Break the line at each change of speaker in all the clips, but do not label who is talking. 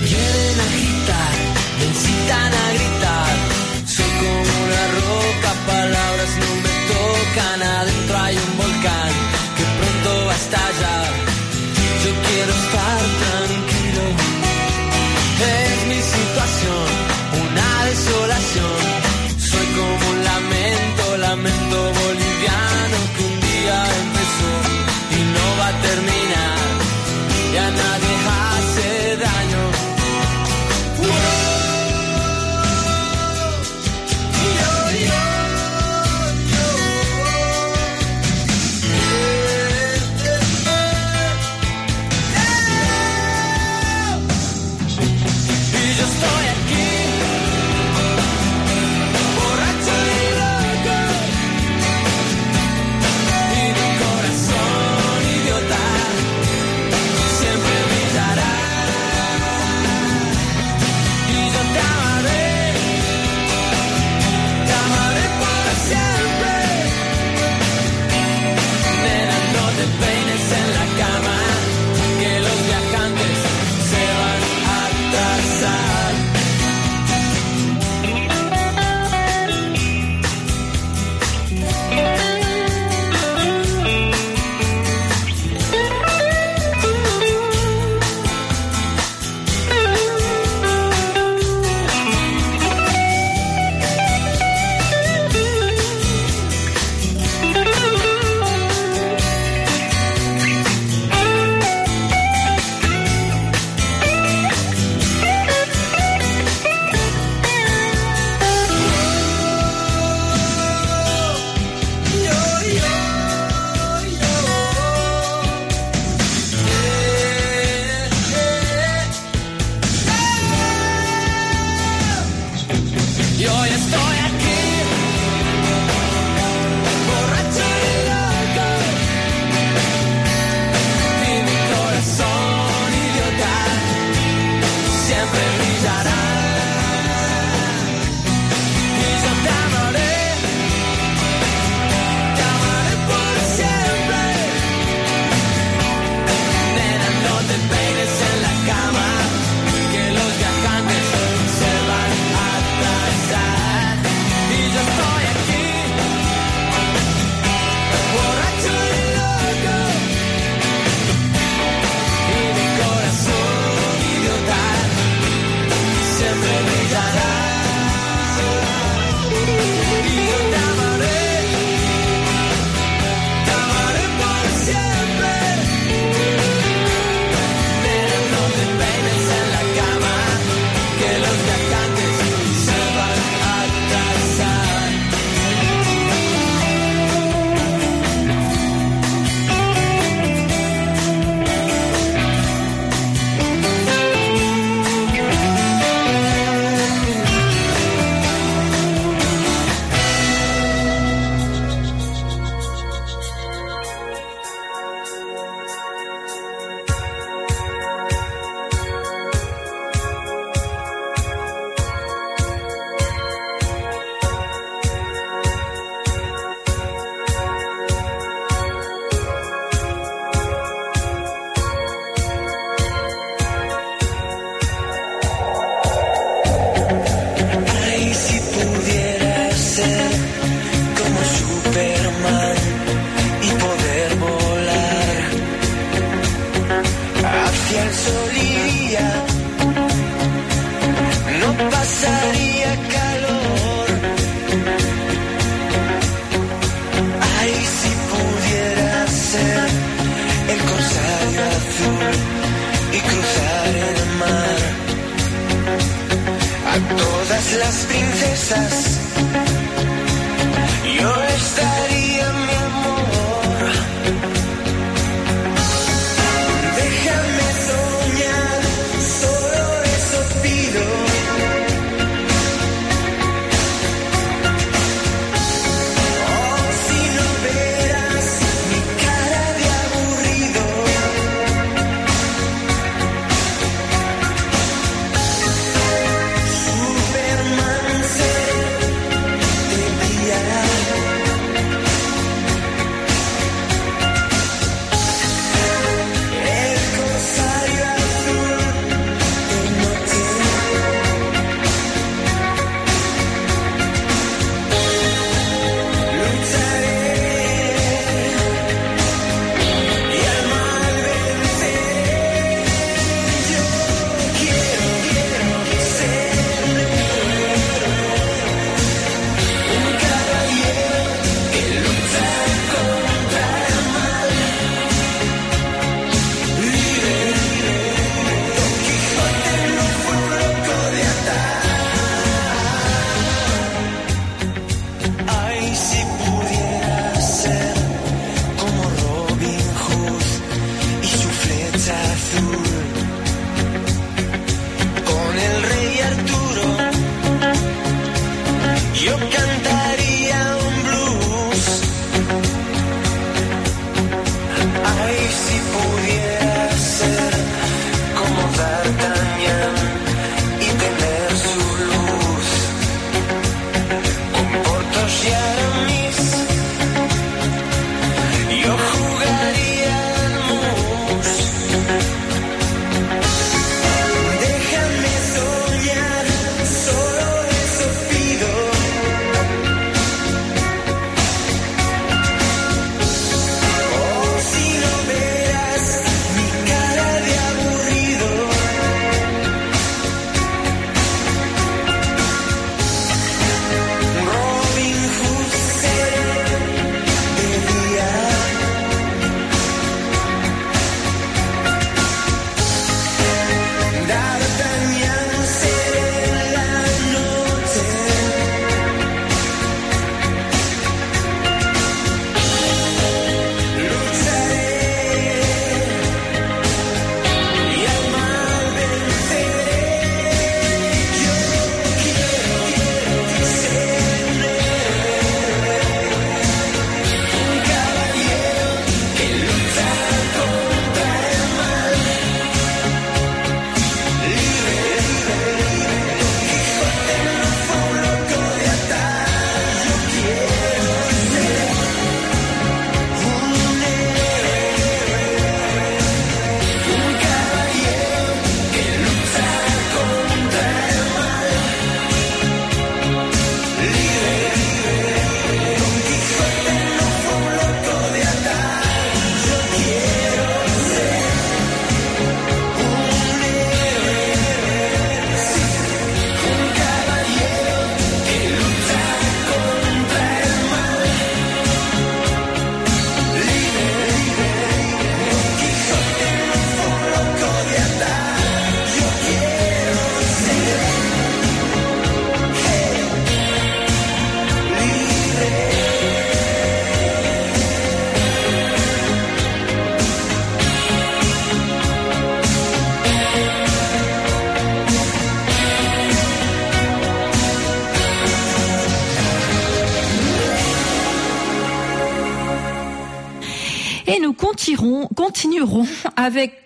yeah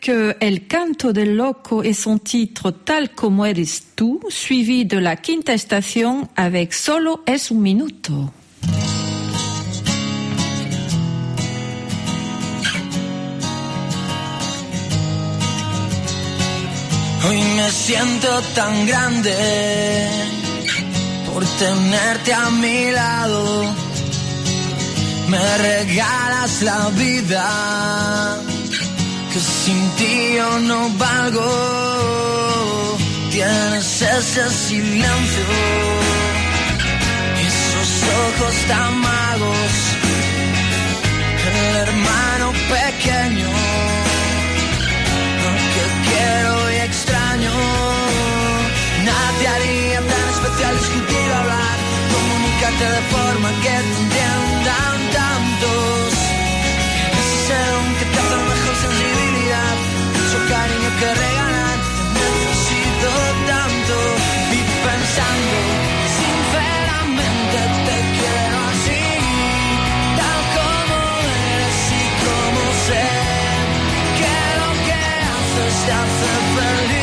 El
Canto del Loco et son titre Tal como eres tú, suivi de la quinta estación avec Solo es un minuto.
Hoy me siento tan grande por tenerte a mi lado. Me regalas la vida, sin ti yo no valgo. Tienes ese silencio, esos ojos tan magos, el hermano pequeño que quiero y extraño. Nadie haría tan especial discutir, hablar, comunicarte de forma que te entiendan tantos. Ese ser un que te hace mejor sensibilidad, cariño que regalar. Te necesito tanto y pensando, sinceramente te quiero así, tal como eres y como sé que lo que haces te hace feliz,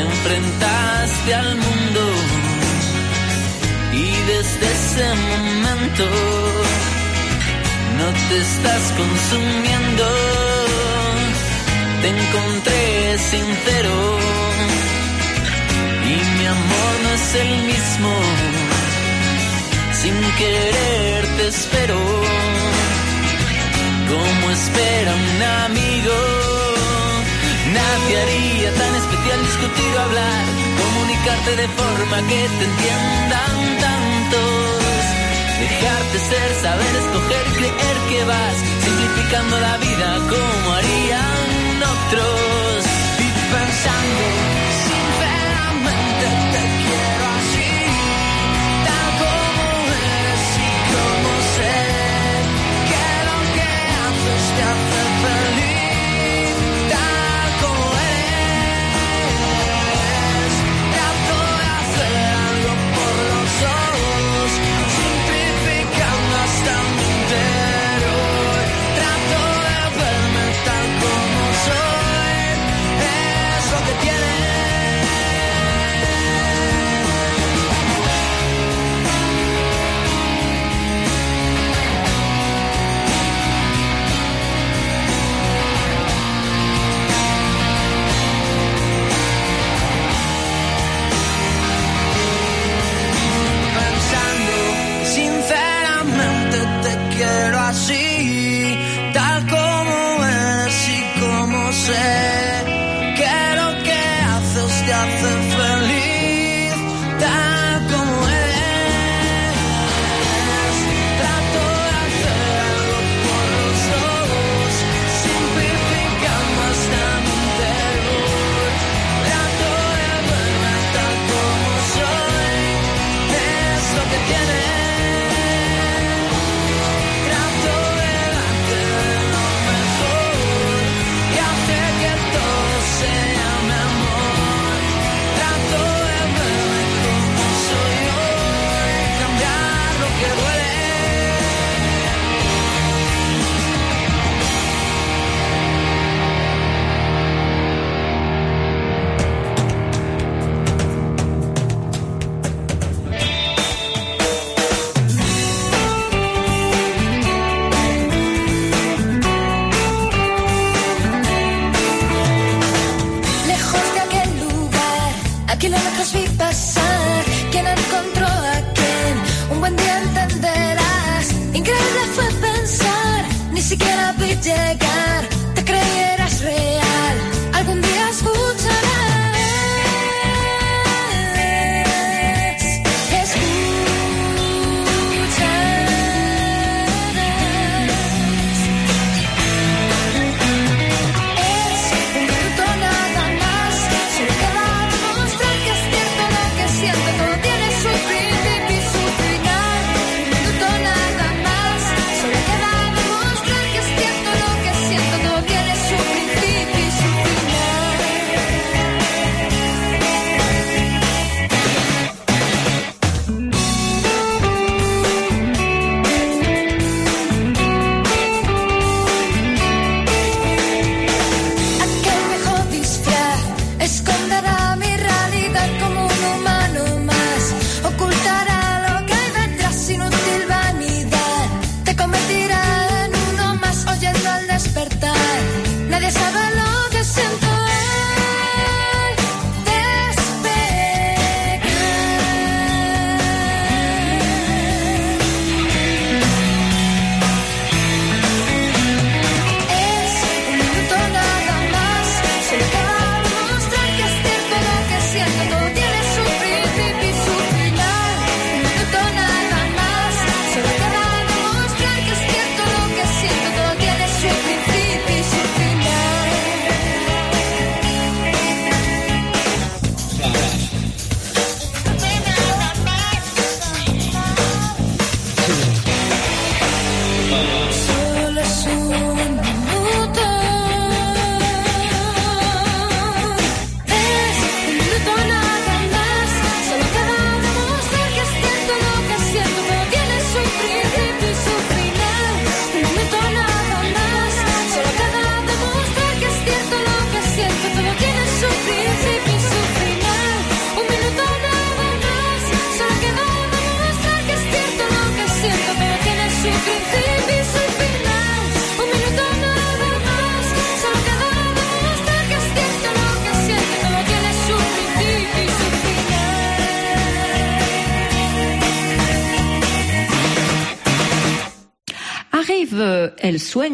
te enfrentaste al mundo y desde ese momento no te estás consumiendo. Te encontré sincero y mi amor no es el mismo. Sin querer te espero como espera un amigo. Nadie haría tan especial discutir o hablar, comunicarte de forma que te entiendan tantos. Dejarte ser, saber escoger, creer que vas simplificando la vida como harían otros. Y pensando, sinceramente te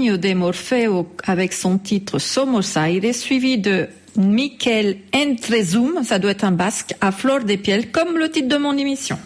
De
Morfeo avec son titre Somos Aires, suivi de Miquel Entrezum, ça doit être un basque, à fleur des piels, comme le titre de mon émission.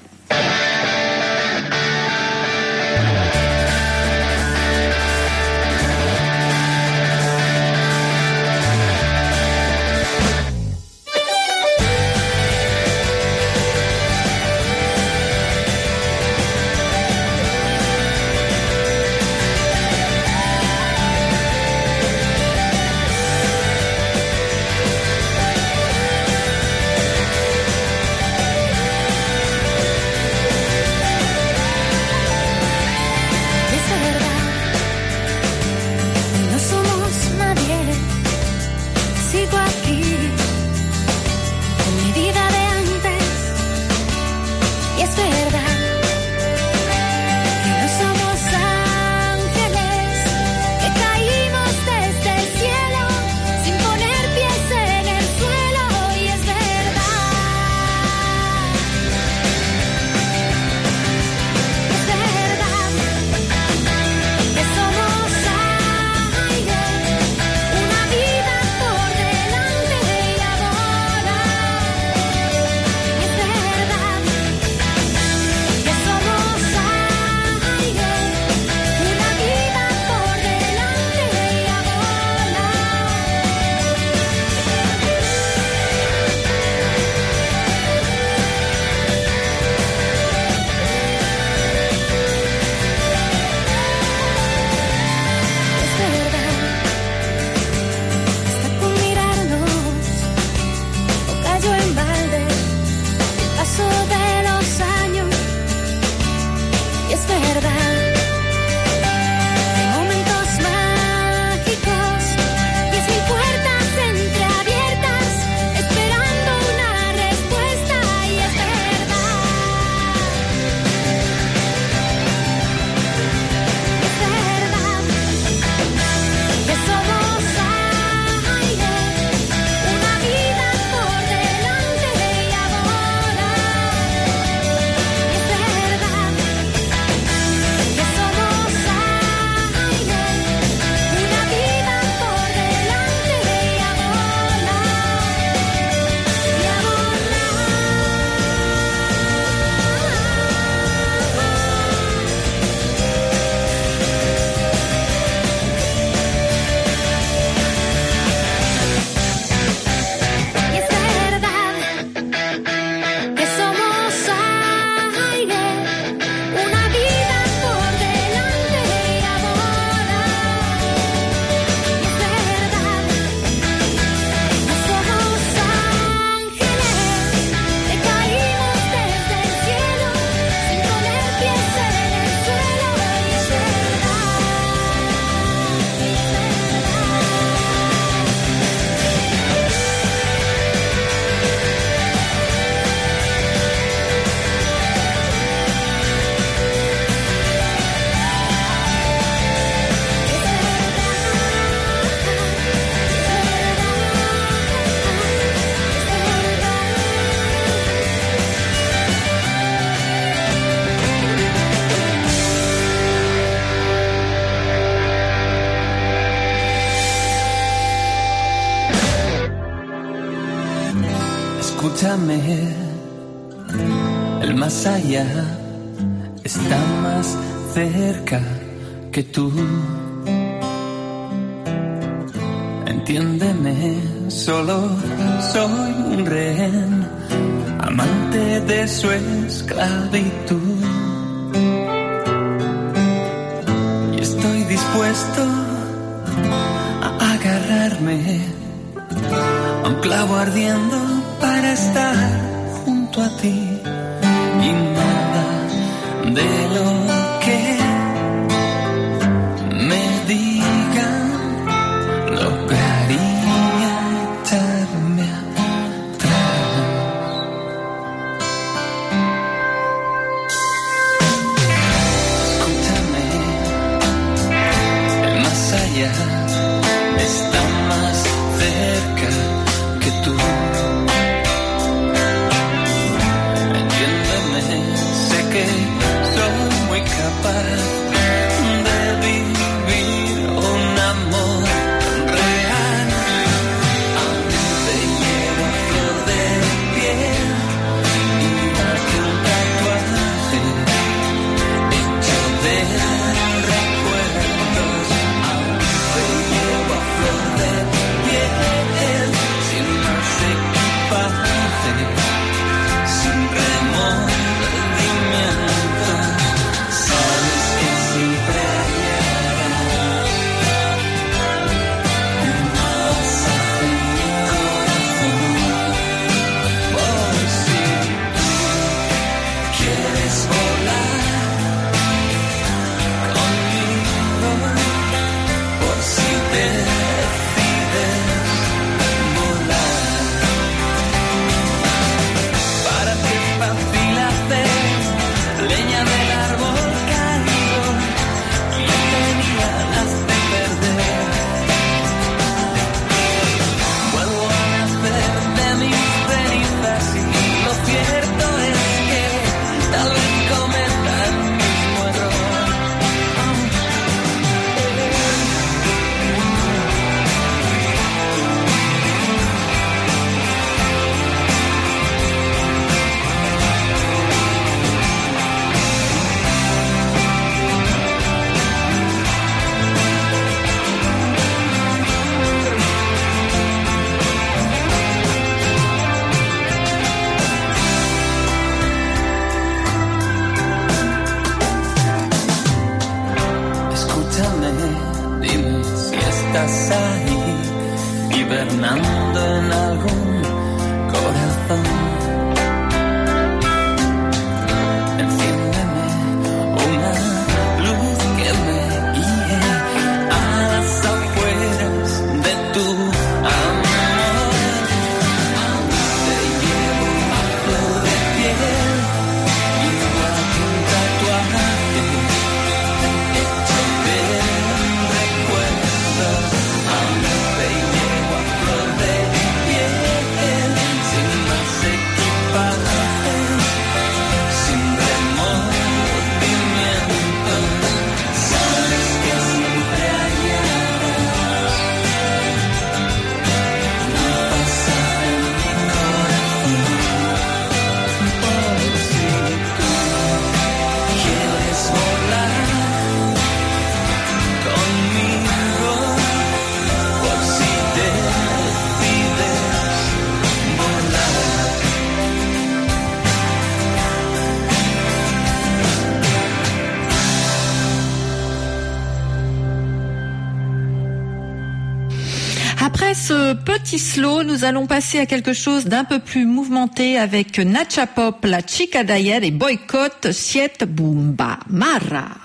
Nous allons passer à quelque chose d'un peu plus mouvementé avec Nacha Pop, la Chica d'Ayer et Boycott, Siet Bumba Mara.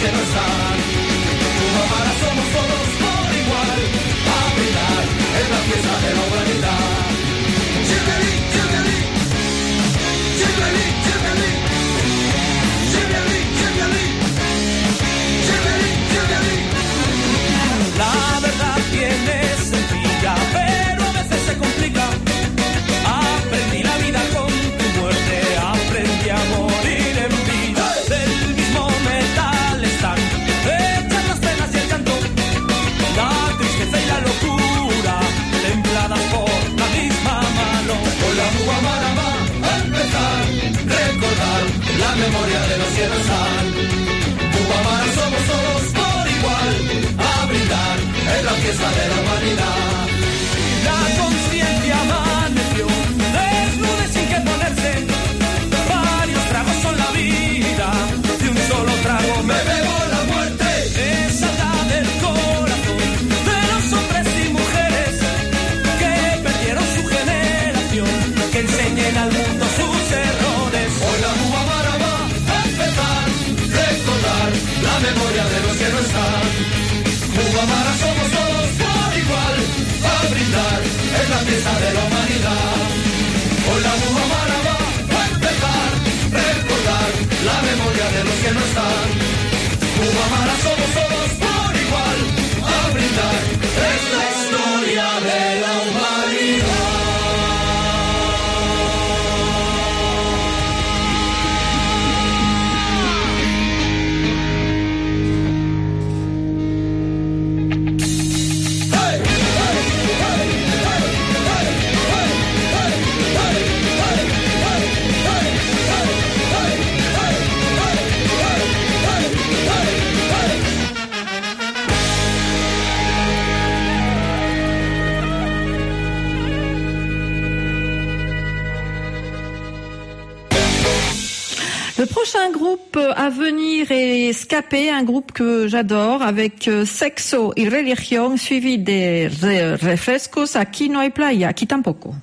Never saw universal. Cubamara somos todos por igual, a brindar en la fiesta de la humanidad. brindar, es la fiesta de la humanidad. Con la bomba va a empezar, recordar la memoria de los que no están. Cuba somos todos por igual, a brindar.
Venir et Escaper, un groupe que j'adore, avec euh, Sexo et Religion, suivi des refrescos, Aquino et Playa, qui tampoco.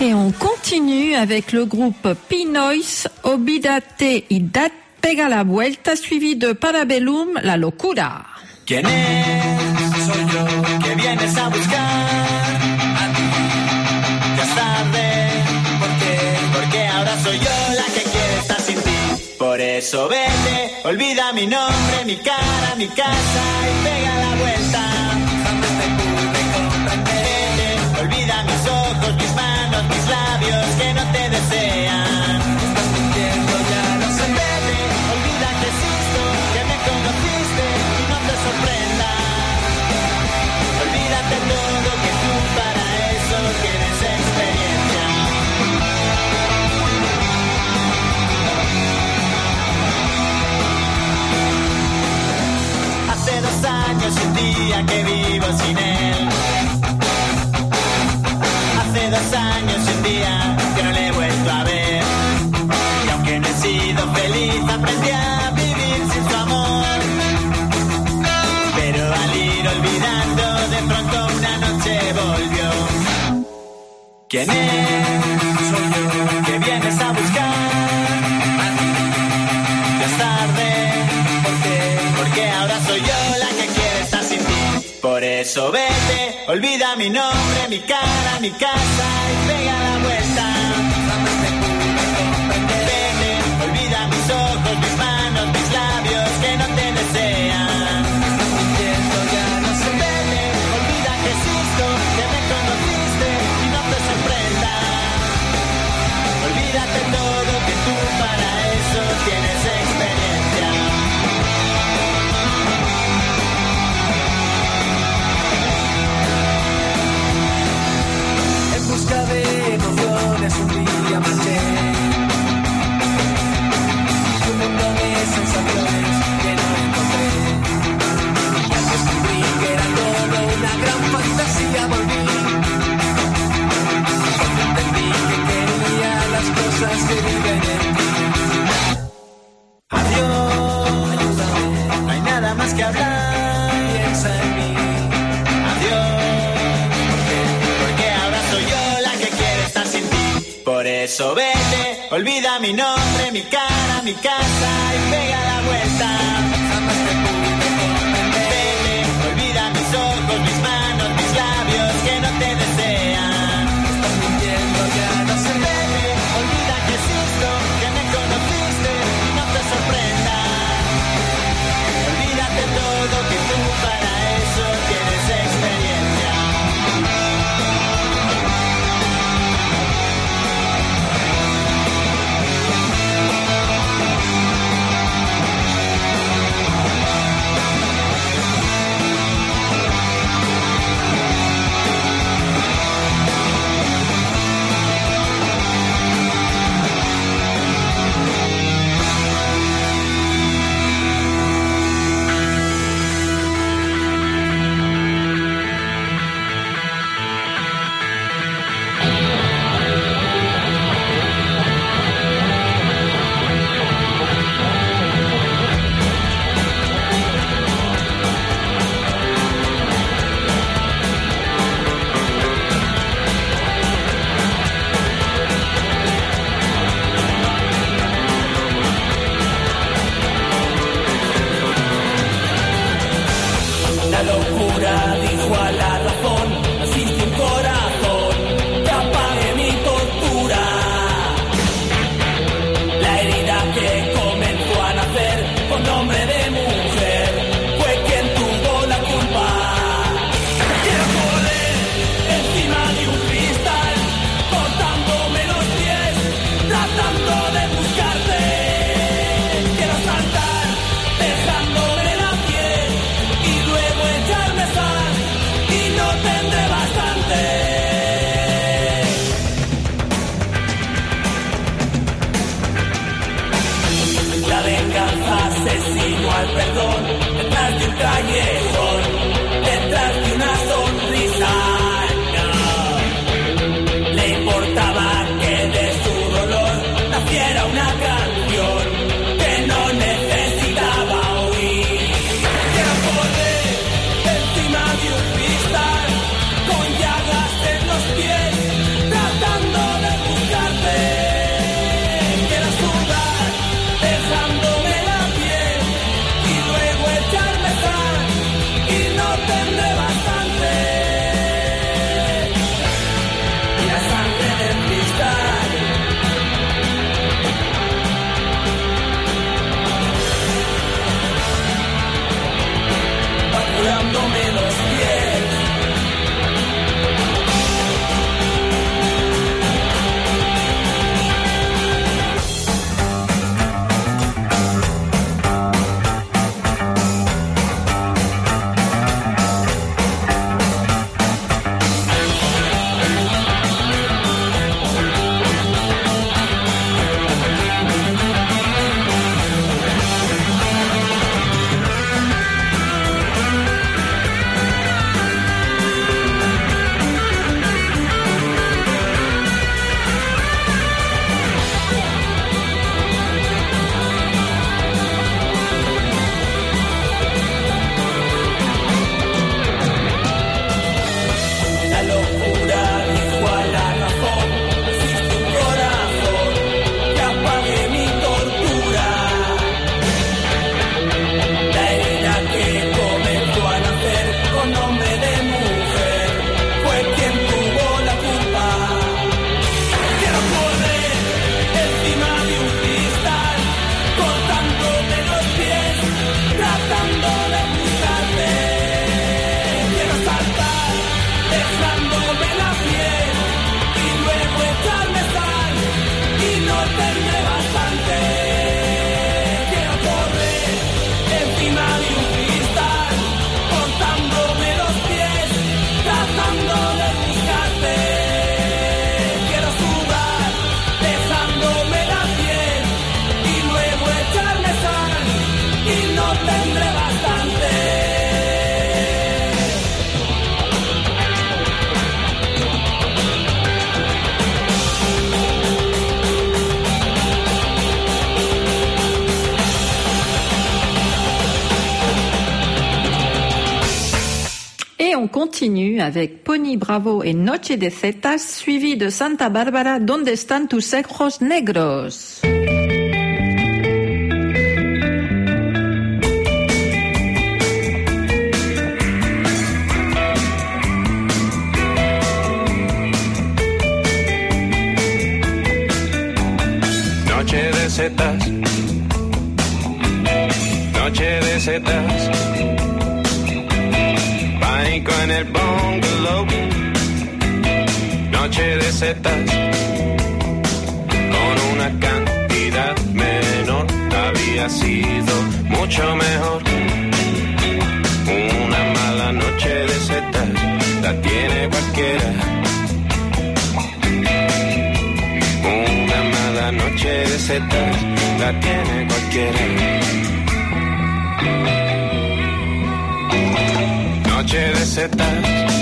Et on continue avec le groupe Pinois Obidate y Dat Pega la Vuelta, suivi de Parabellum La Locura.
¿Quién es? Soy yo que vienes a buscar a. Ya es tarde, ¿por qué? Porque ahora soy yo la que quiere estar sin ti. Por eso vete, olvida mi nombre, mi cara, mi casa y pega la día que vivo sin él. Hace dos años y un día que no le he vuelto a ver. Y aunque no he sido feliz, aprendí a vivir sin su amor. Pero al ir olvidando, de pronto una noche volvió. ¿Quién es? vete, olvida mi nombre, mi cara, mi casa. eso
olvida mi nombre, mi cara, mi casa y pega.
continue avec Pony Bravo et Noche de Zetas, suivi de Santa Barbara, Donde están tus ojos negros?
Noche de setas. Noche de setas. noche de setas con una cantidad menor había sido mucho mejor. Una mala noche de setas la tiene cualquiera. Una mala noche de setas la tiene cualquiera. Noche de setas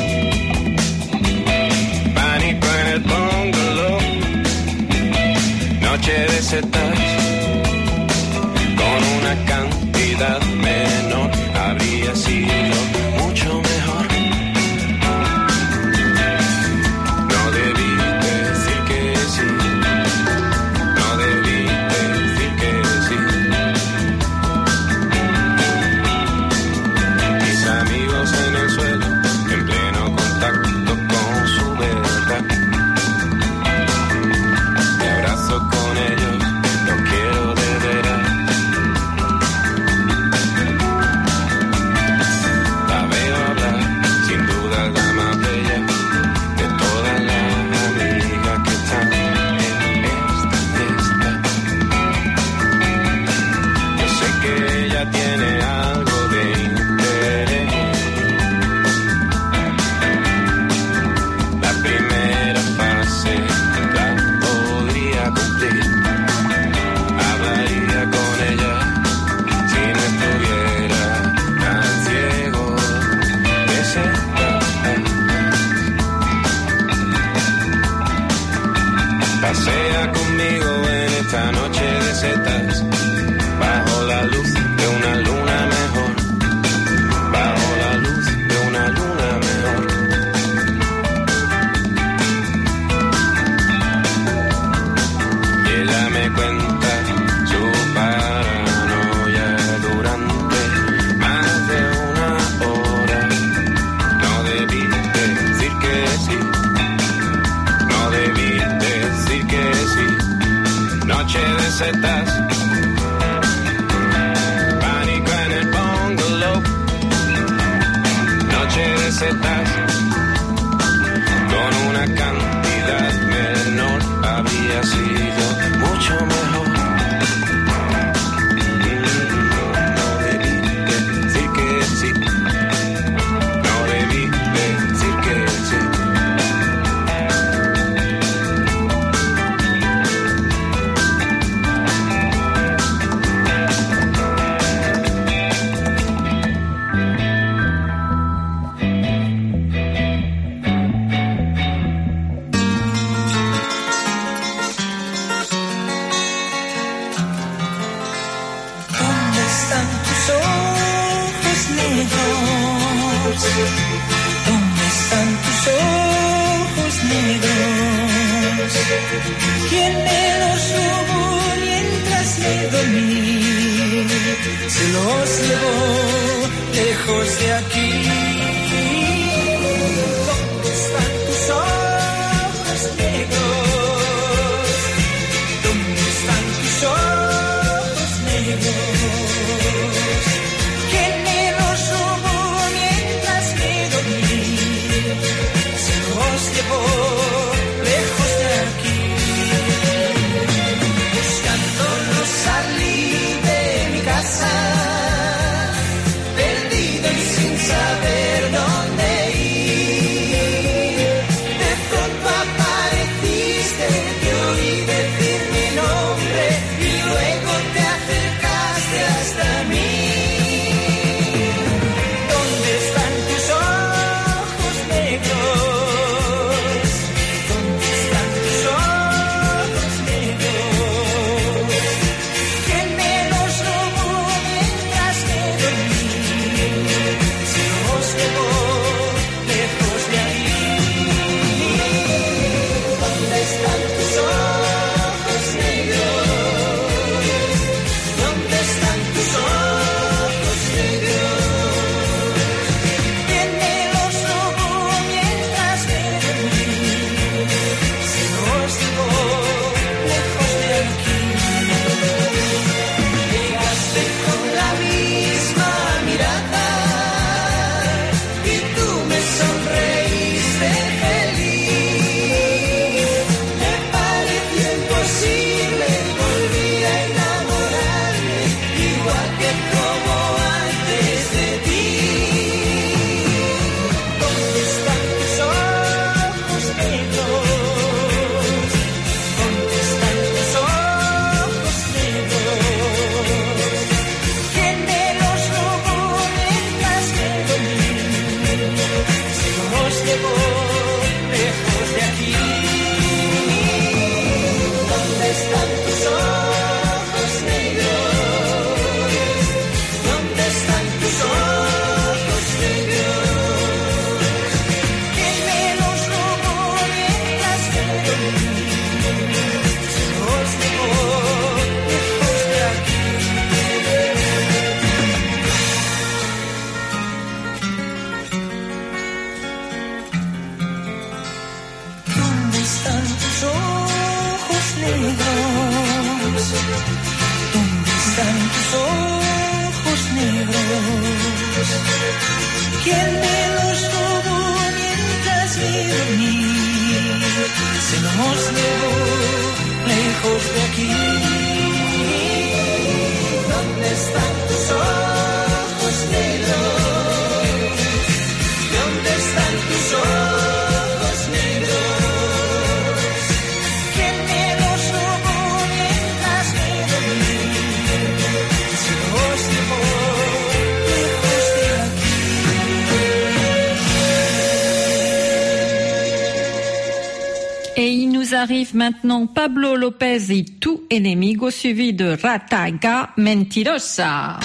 noche de setas con una cantidad media. setas
maintenant Pablo Lopez et tout ennemi Enemigo suivi de Rataga Mentirosa.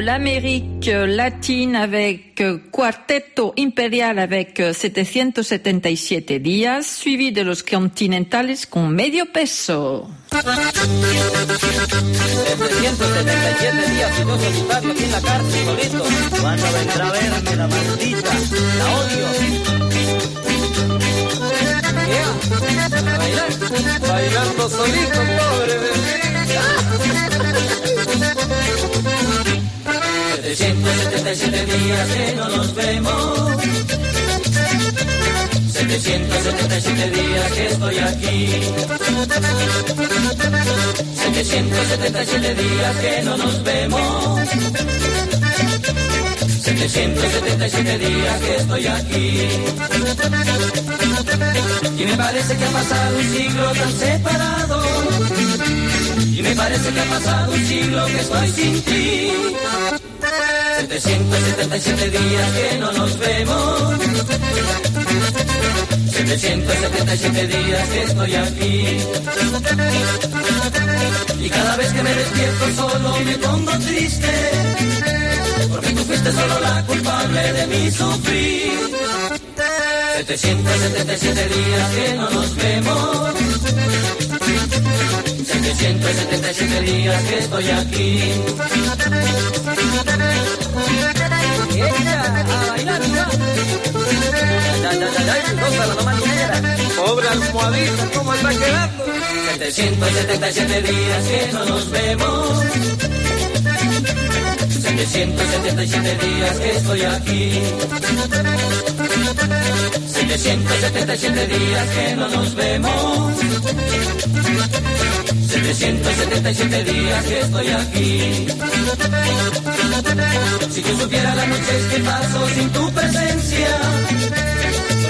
l'Amérique latine avec Cuarteto Imperial avec euh, 777 días, suivi de los continentales con medio peso.
777 días y yo solitario aquí en la cárcel solito. ¿Cuándo vendrá a verme la maldita? La odio. Yeah. Bailar. Bailando solito, pobre bebé. 777 días que no nos vemos. 777 días que estoy aquí. 777 días que no nos vemos. 777 días que estoy aquí. Y me parece que ha pasado un siglo tan separado. Y me parece que ha pasado un siglo que estoy sin ti. 777 días que no nos vemos. 777 días que estoy aquí. Y cada vez que me despierto solo me pongo triste. Porque tú fuiste solo la culpable de mi sufrir. 777 días que no nos vemos. 777 días que estoy aquí. Pobre almohadita, ¿cómo está quedando? 777 días que no nos vemos. 777 días que estoy aquí. 777 días que no nos vemos. 777 días que estoy aquí. Si tú supieras las noches que paso sin tu presencia,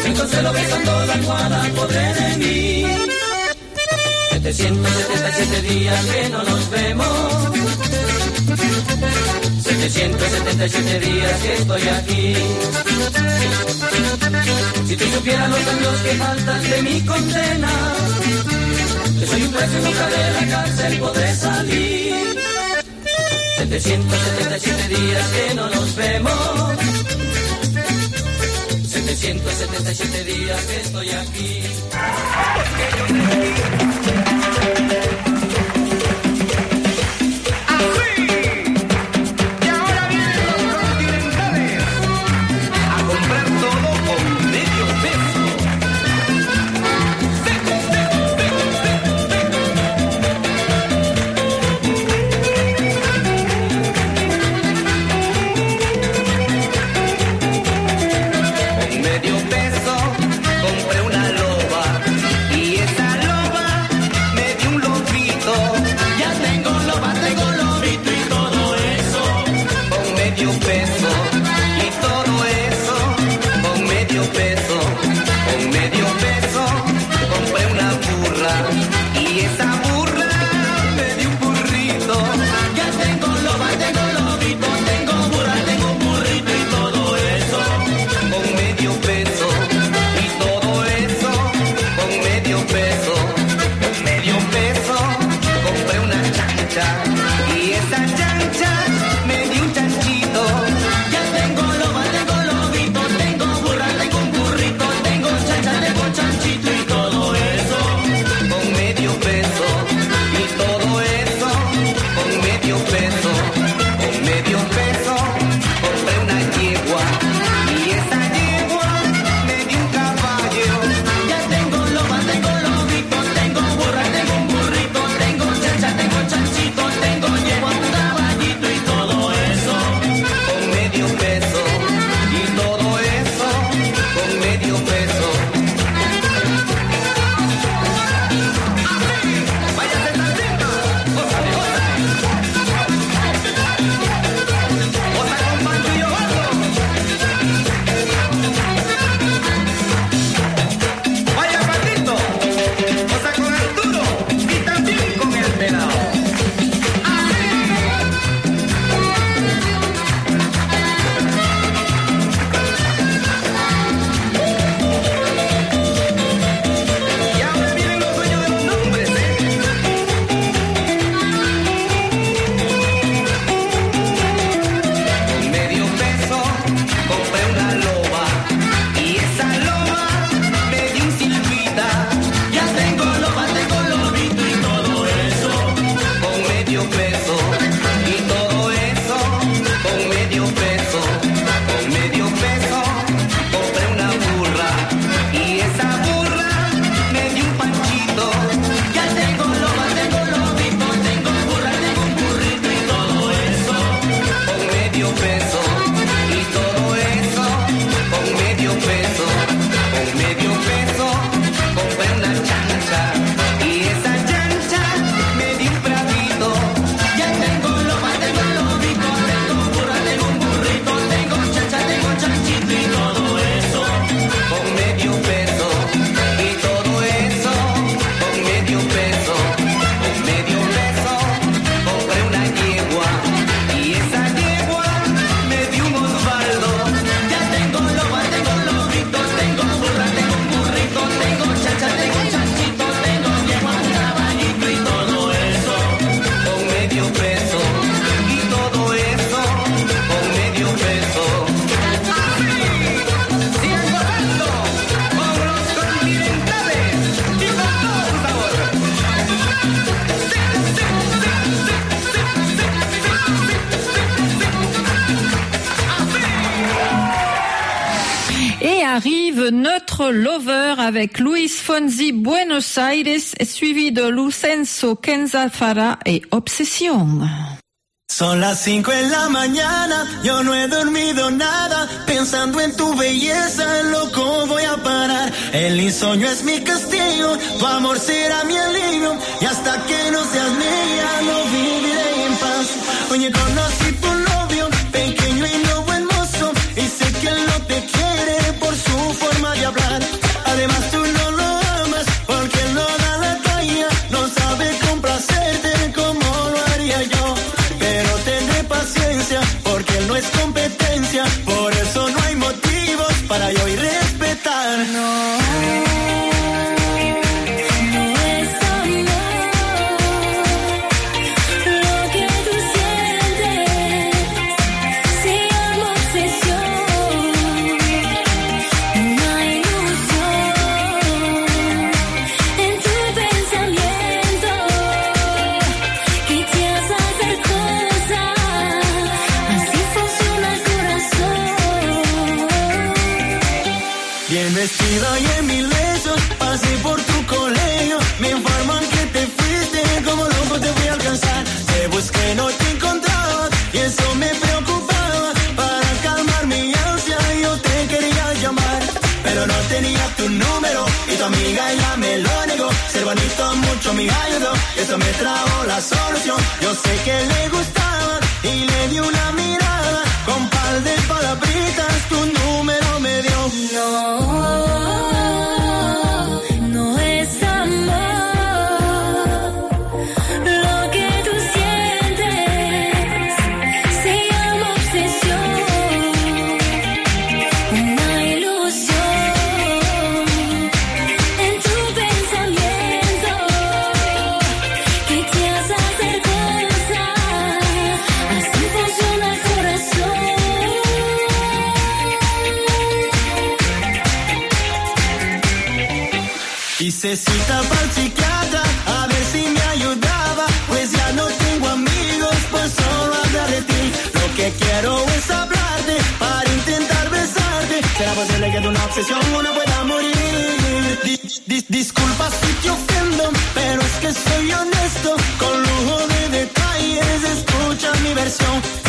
me consuelo besando la almohada pobre de mí. 777 días que no nos vemos. 777 días que estoy aquí. Si tú supieras los años que faltan de mi condena,
soy un preso y nunca de la cárcel podré salir. 777 días que no nos vemos. 777 días que estoy aquí.
avec Luis Fonzi Buenos Aires, suivi de Lucenzo Kenza Farah et Obsession.
Son las 5 en la mañana, yo no he dormido nada, pensando en tu belleza, loco voy a parar. El insomnio es mi castigo, tu amor será mi alivio, y hasta que no seas mía, no viviré en paz. Oye, conoce te
trajo la solución. Yo sé que le
es
hablarte para intentar besarte. Será posible que de una obsesión uno pueda morir. Di, di, disculpa si te ofendo, pero es que soy honesto. Con lujo de detalles, escucha mi versión.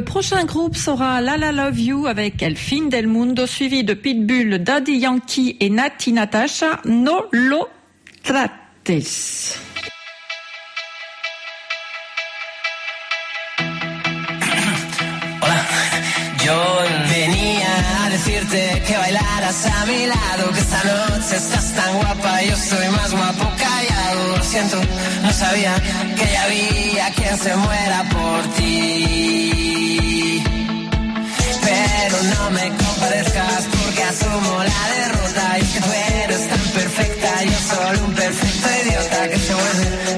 Le prochain groupe sera La La Love You avec El Fin del Mundo, suivi de Pitbull, Daddy Yankee et Nati Natasha. No lo trates.
Hola, decirte que bailaras a mi lado, que esta noche estás tan guapa, yo soy más guapo callado. Lo siento, no sabía que ya había quien se muera por ti. me comparezcas porque asumo la derrota y que tú eres tan perfecta, yo solo un perfecto idiota que se vuelve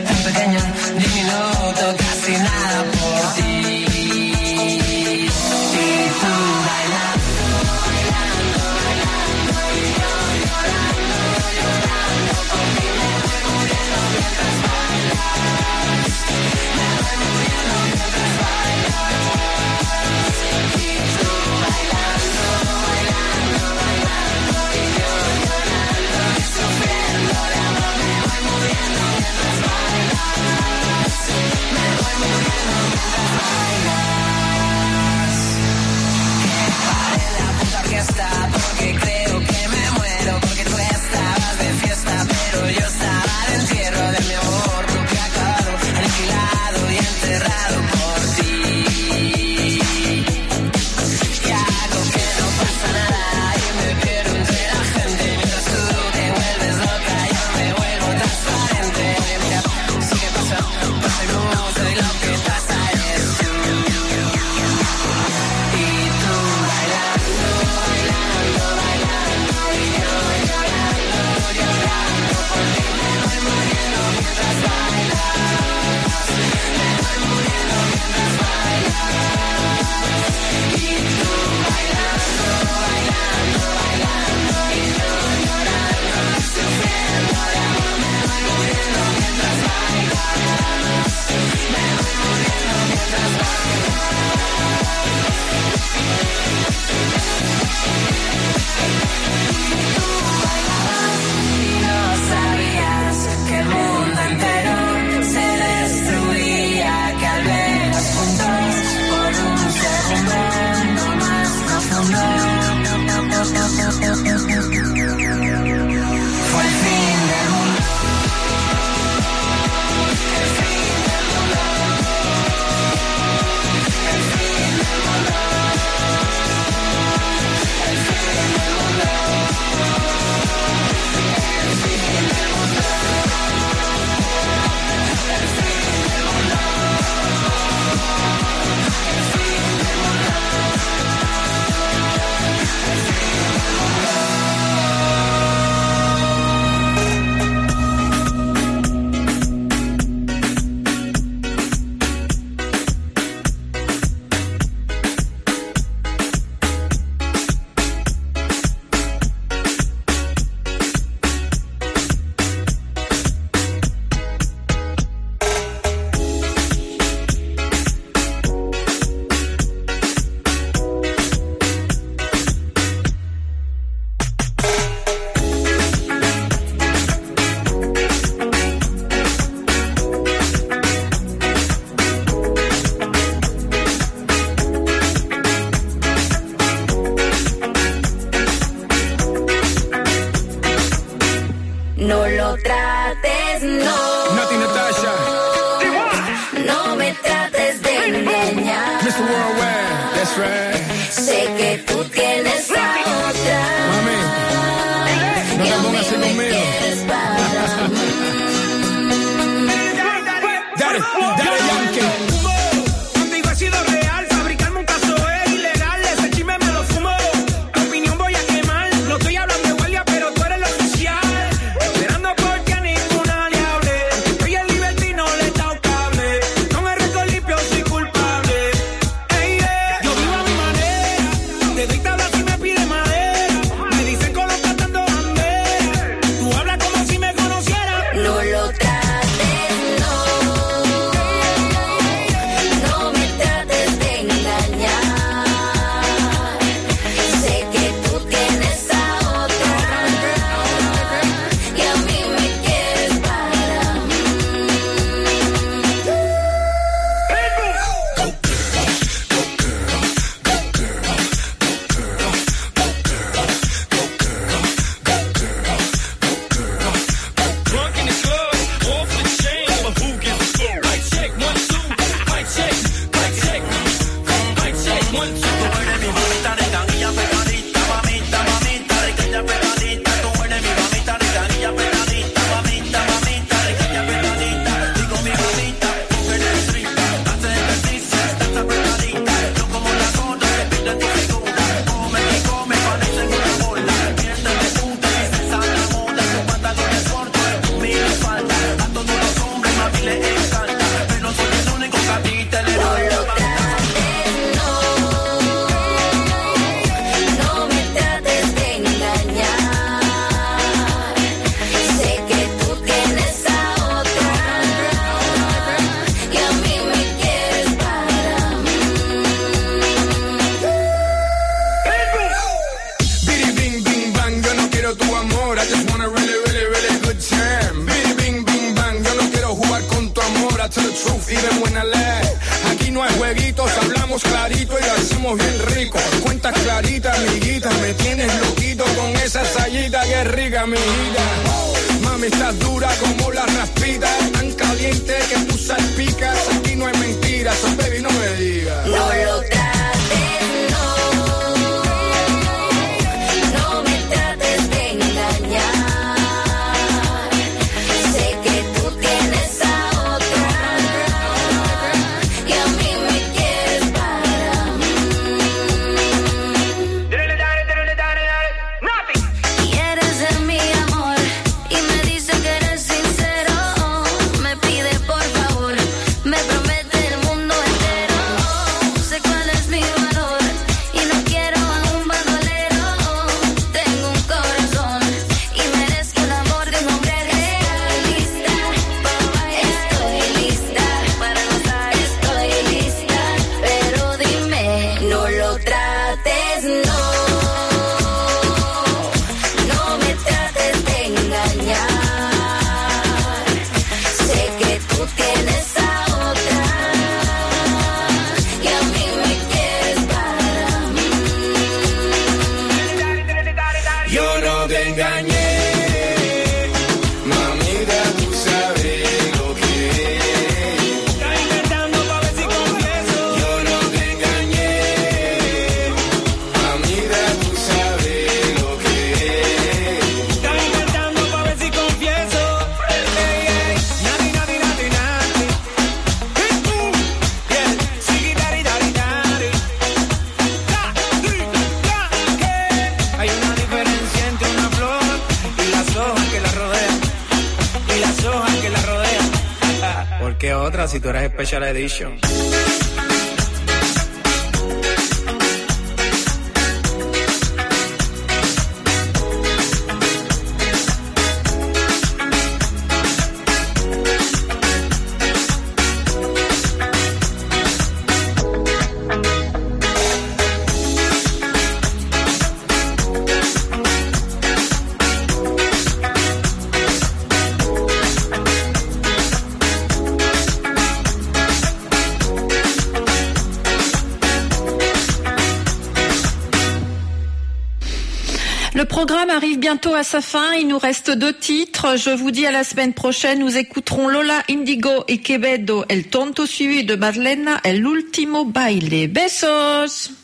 bientôt à sa fin. Il nous reste deux titres. Je vous dis à la semaine prochaine. Nous écouterons Lola Indigo y Quevedo, El Tonto suivi de Marlena, El Último Baile. Besos!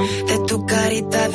De tu
carita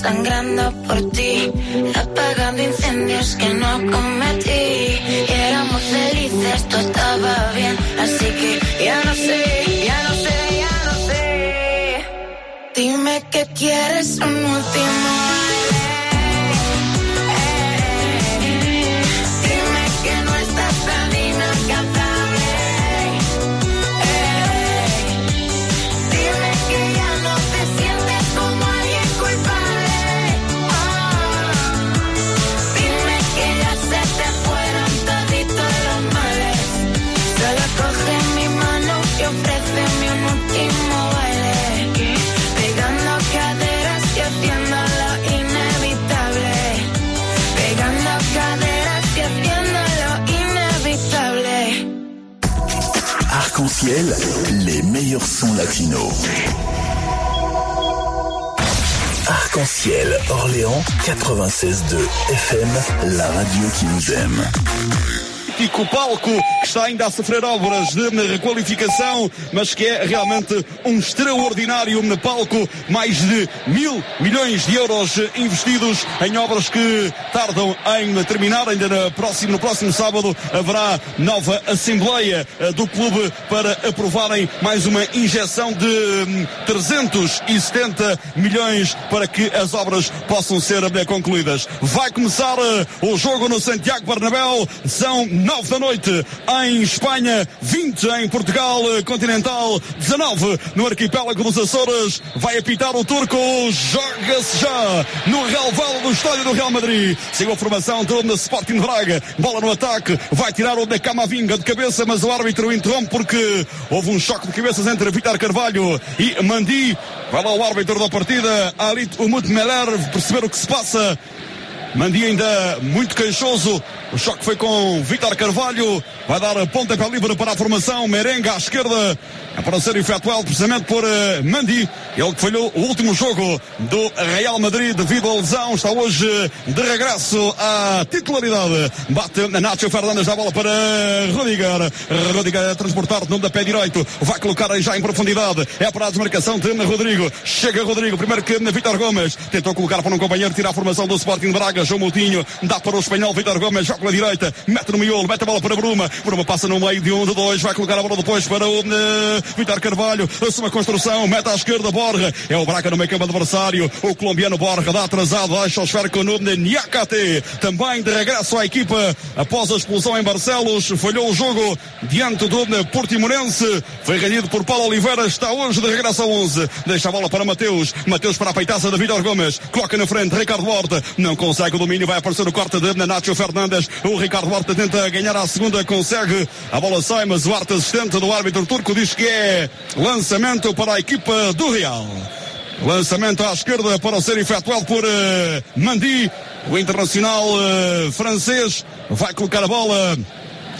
sangrando por ti, apagando incendios que no cometí. Y éramos felices, todo estaba bien, así que ya no sé, ya no sé, ya no sé. Dime que quieres un último
Les meilleurs sons latinos. Arc-en-ciel, Orléans 96.2 FM, la radio qui nous aime.
Mítico palco que está ainda a sofrer obras de requalificação, mas que é realmente um extraordinário palco. Mais de mil milhões de euros investidos em obras que tardam em terminar. Ainda no próximo, no próximo sábado haverá nova Assembleia eh, do clube para aprovarem mais uma injeção de hum, 370 milhões para que as obras possam ser concluídas. Vai começar eh, o jogo no Santiago Bernabéu. São nove da noite em Espanha, 20 em Portugal continental, 19 no arquipélago dos Açores. Vai apitar o turco. Joga-se já no relvado do estádio do Real Madrid. Seguiu a formação do Sporting Braga. Bola no ataque. Vai tirar o de Camavinga de cabeça, mas o árbitro interrompe porque houve um choque de cabeças entre Vitor Carvalho e Mandi. Vai lá o árbitro da partida, Alit Umut Meler, perceber o que se passa. Mandi ainda muito queixoso. O choque foi com Vitor Carvalho. Vai dar a pontapé livre para a formação. Merenga à esquerda. É para ser efetuado precisamente por eh, Mandi. Ele que falhou o último jogo do Real Madrid devido à lesão. Está hoje de regresso à titularidade. Bate Nacho Fernandes da bola para Rudiger. Rudiger a transportar no da pé direito. Vai colocar aí já em profundidade. É para a desmarcação de Rodrigo. Chega Rodrigo. Primeiro que Vitor Gomes. Tentou colocar para um companheiro. Tira a formação do Sporting Braga. João Moutinho. Dá para o espanhol Vitor Gomes. Pela direita. Mete no miolo. Mete a bola para Bruma. Bruma passa no meio de um, de dois. Vai colocar a bola depois para o uh, Vitor Carvalho. Assume a construção. Mete à esquerda Borja. É o Braga no meio campo adversário. O colombiano Borja dá atrasado. Deixa o esférico no Niakate. Também de regresso à equipa após a expulsão em Barcelos. Falhou o jogo diante do Portimonense. Foi renhido por Paulo Oliveira. Está hoje de regresso ao 11. Deixa a bola para Mateus. Mateus para a peitaça de Vitor Gomes. Coloca na frente Ricardo Horta. Não consegue o domínio. Vai aparecer o corte de Nacho Fernandes. O Ricardo Horta tenta ganhar a segunda. Consegue. A bola sai, mas o arte assistente do árbitro turco diz que é lançamento para a equipa do Real. Lançamento à esquerda para ser efetuado por eh, Mandi. O internacional eh, francês vai colocar a bola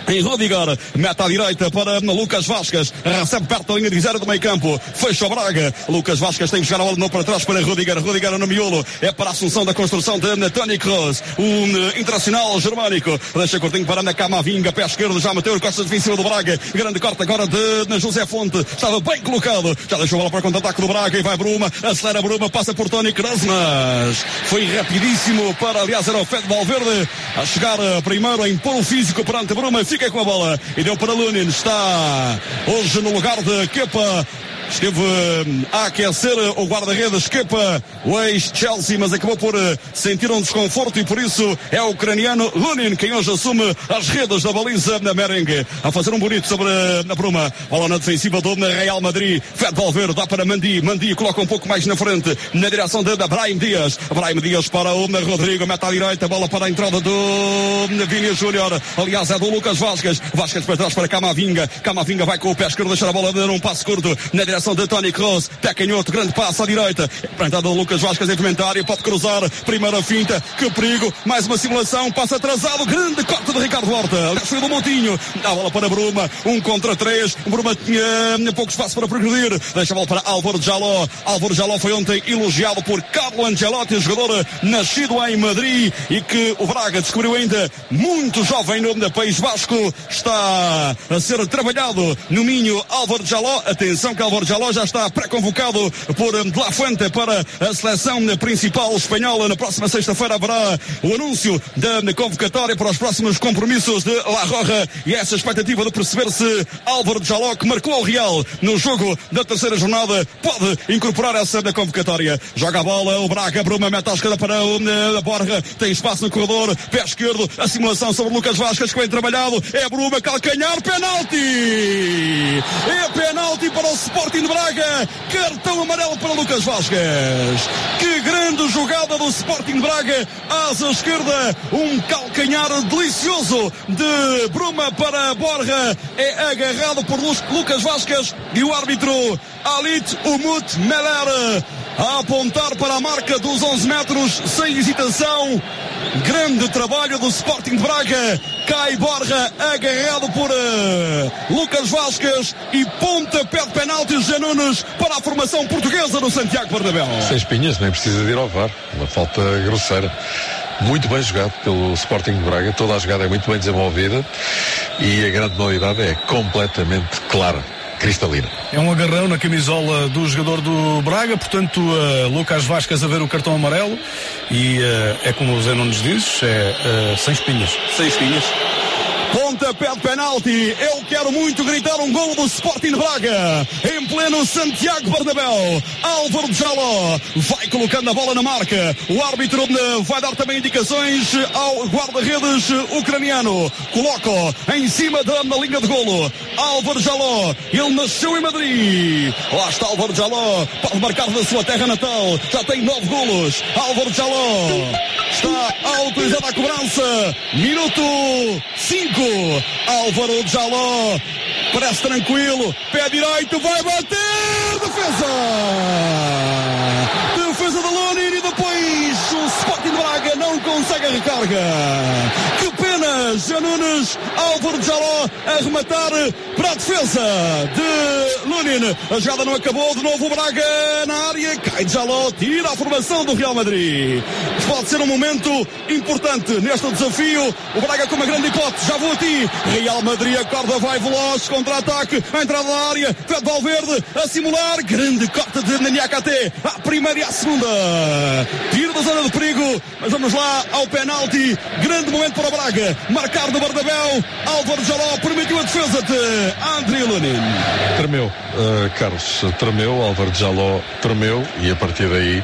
em Rudiger, meta à direita para Lucas Vasquez, recebe perto da linha de zero do meio campo, fecha o Braga, Lucas Vasquez tem que jogar a bola novo para trás para Rudiger, Rudiger no miolo, é para a assunção da construção de Tony Kroos, um eh, internacional germânico, deixa curtinho para Ana Camavinga, pé esquerdo, já meteu. Costa defensiva do Braga, grande corte agora de, de José Fonte, estava bem colocado, já deixou a bola para o contra-ataque do Braga e vai Bruma, acelera Bruma, passa por Tony Kroos, mas foi rapidíssimo para, aliás, era o Fed Valverde a chegar eh, primeiro a impor o físico perante Bruma, fica com a bola. E deu para Lunin, está hoje no lugar de Kepa, Esteve hum, a aquecer o guarda-redes Kepa, o ex-Chelsea, mas acabou por eh, sentir um desconforto e por isso é o ucraniano Lunin quem hoje assume as redes da baliza na merengue. A fazer um bonito sobre eh, a Bruma. Bola na defensiva do Real Madrid. Fed Valverde dá para Mandi. Mandi coloca um pouco mais na frente na direção de, Brahim Dias. Brahim Dias para o Rodrigo. Mete à direita. Bola para a entrada do Vini Júnior. Aliás, é do Lucas Vasquez. Vasquez para trás para Camavinga. Camavinga vai com o pé esquerdo deixar a bola dar um passo curto na direção de Tony Kroos. Pé canhoto, grande passo à direita. Para a entrada do Lucas Vasquez em comentário. Pode cruzar. Primeira finta. Que perigo. Mais uma simulação. Passa atrasado. Grande corte de Ricardo Horta. Foi do Montinho. Dá a bola para Bruma. Um contra três. Bruma tinha hum, pouco espaço para progredir. Deixa a bola para Álvaro Jaló. Álvaro Jaló foi ontem elogiado por Carlo Ancelotti, jogador nascido em Madrid e que o Braga descobriu ainda muito jovem no País Vasco. Está a ser trabalhado no Minho Álvaro Jaló. Atenção que Álvaro Jaló já está pré-convocado por De La Fuente para a seleção principal espanhola. Na próxima sexta-feira haverá o anúncio da convocatória para os próximos compromissos de La Roja e essa expectativa de perceber se Álvaro Jaló, que marcou o Real no jogo da terceira jornada, pode incorporar essa da convocatória. Joga a bola, o Braga, Bruma, mete à esquerda para o uh, Borja, tem espaço no corredor, pé esquerdo, a simulação sobre Lucas Vasquez, que vem trabalhado, é Bruma, calcanhar, penalti! É penalti para o Sporting de Braga, cartão amarelo para Lucas Vasquez. Que grande jogada do Sporting de Braga, asa esquerda, um calcanhar delicioso de Bruma para Borja, é agarrado por Lucas Vasquez e o árbitro Alit Umut Meller a apontar para a marca dos 11 metros sem hesitação. Grande trabalho do Sporting de Braga. Cai Borja, agarrado por uh, Lucas Vasquez e pontapé de penalti José Nunes para a formação portuguesa no Santiago Bernabéu.
Sem espinhas, nem precisa de ir ao VAR. Uma falta grosseira. Muito bem jogado pelo Sporting de Braga. Toda a jogada é muito bem desenvolvida e a grande novidade é completamente clara cristalina.
É um agarrão na camisola do jogador do Braga, portanto, uh, Lucas Vasquez a ver o cartão amarelo e uh, é como o Zé não nos diz, é uh, sem espinhas.
Sem espinhas. Pontapé de penalti. Eu quero muito gritar um gol do Sporting Braga. Em pleno Santiago Bernabéu. Álvaro Jaló vai colocando a bola na marca. O árbitro vai dar também indicações ao guarda-redes ucraniano. Coloca em cima da linha de golo. Álvaro Jaló. Ele nasceu em Madrid. Lá está Álvaro Jaló. Pode marcar da sua terra natal. Já tem nove golos. Álvaro Jaló está a autorizar a cobrança. Minuto 5. Álvaro Jaló parece tranquilo. Pé direito, vai bater. Defesa! Defesa da Lunin e depois o Sporting Braga não consegue a recarga. Que Nunes, Álvaro Jaló a rematar para a defesa de Lunin. A jogada não acabou, de novo o Braga na área. Cai Jaló, tira a formação do Real Madrid. Pode ser um momento importante neste desafio. O Braga com uma grande hipótese, já vou a ti. Real Madrid acorda, vai veloz, contra-ataque, a entrada da área, Fed Valverde a simular, grande corte de Naniakate, a primeira e a segunda. Tiro da zona de perigo, mas vamos lá ao penalti, grande momento para o Braga, marcar do Bernabéu, Álvaro Jaló permitiu a defesa de André Lunin.
Tremeu, uh, Carlos, tremeu, Álvaro Jaló tremeu e a partir daí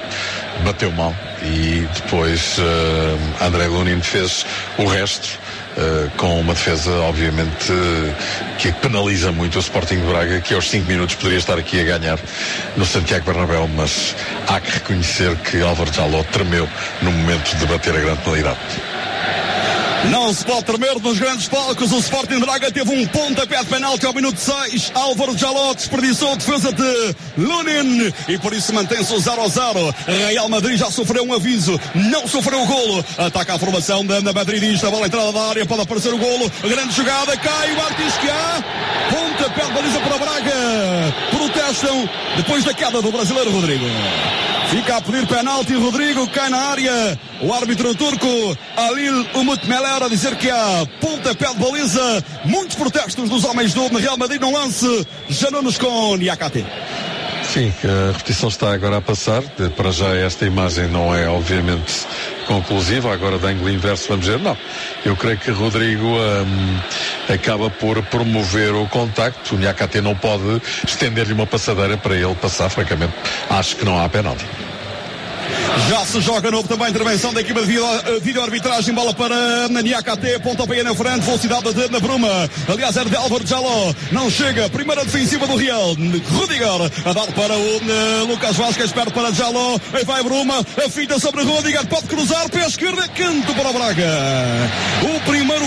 bateu mal. E depois uh, André Lunin fez o resto uh, com uma defesa obviamente uh, que penaliza muito o Sporting de Braga que aos 5 minutos poderia estar aqui a ganhar no Santiago Bernabéu mas há que reconhecer que Álvaro Jaló tremeu no momento de bater a grande penalidade
Não se pode tremer nos grandes palcos. O Sporting Braga teve um pontapé de penalti ao minuto 6. Álvaro Jaló desperdiçou a defesa de Lunin e por isso mantém-se o 0 a 0. Real Madrid já sofreu um aviso, não sofreu o golo. Ataca a formação da da Madridista. Bola entrada da área, pode aparecer o golo. Grande jogada, cai o Artisca. Pontapé de baliza para Braga. Protestam depois da queda do brasileiro Rodrigo. Fica a pedir penalti, Rodrigo cai na área. O árbitro turco Alil Umut Meler a dizer que há pontapé de baliza. Muitos protestos dos homens do Real Madrid no lance. Janonos com Niakate.
Sim, a repetição está agora a passar. Para já esta imagem não é obviamente conclusiva. Agora de ângulo inverso vamos ver. Não. Eu creio que Rodrigo hum, acaba por promover o contacto. O Niakate não pode estender-lhe uma passadeira para ele passar, francamente. Acho que não há penalti.
Já se joga novo também intervenção da equipa de vídeo, eh, arbitragem, bola para Niakate, pontapé na frente, velocidade de na Bruma. Aliás, era de Álvaro Jaló. Não chega. Primeira defensiva do Real. Rudiger a dar para o eh, Lucas Vasquez, perto para Jaló. Vai Bruma, a fita sobre Rudiger, pode cruzar, pé esquerda, canto para o Braga. O primeiro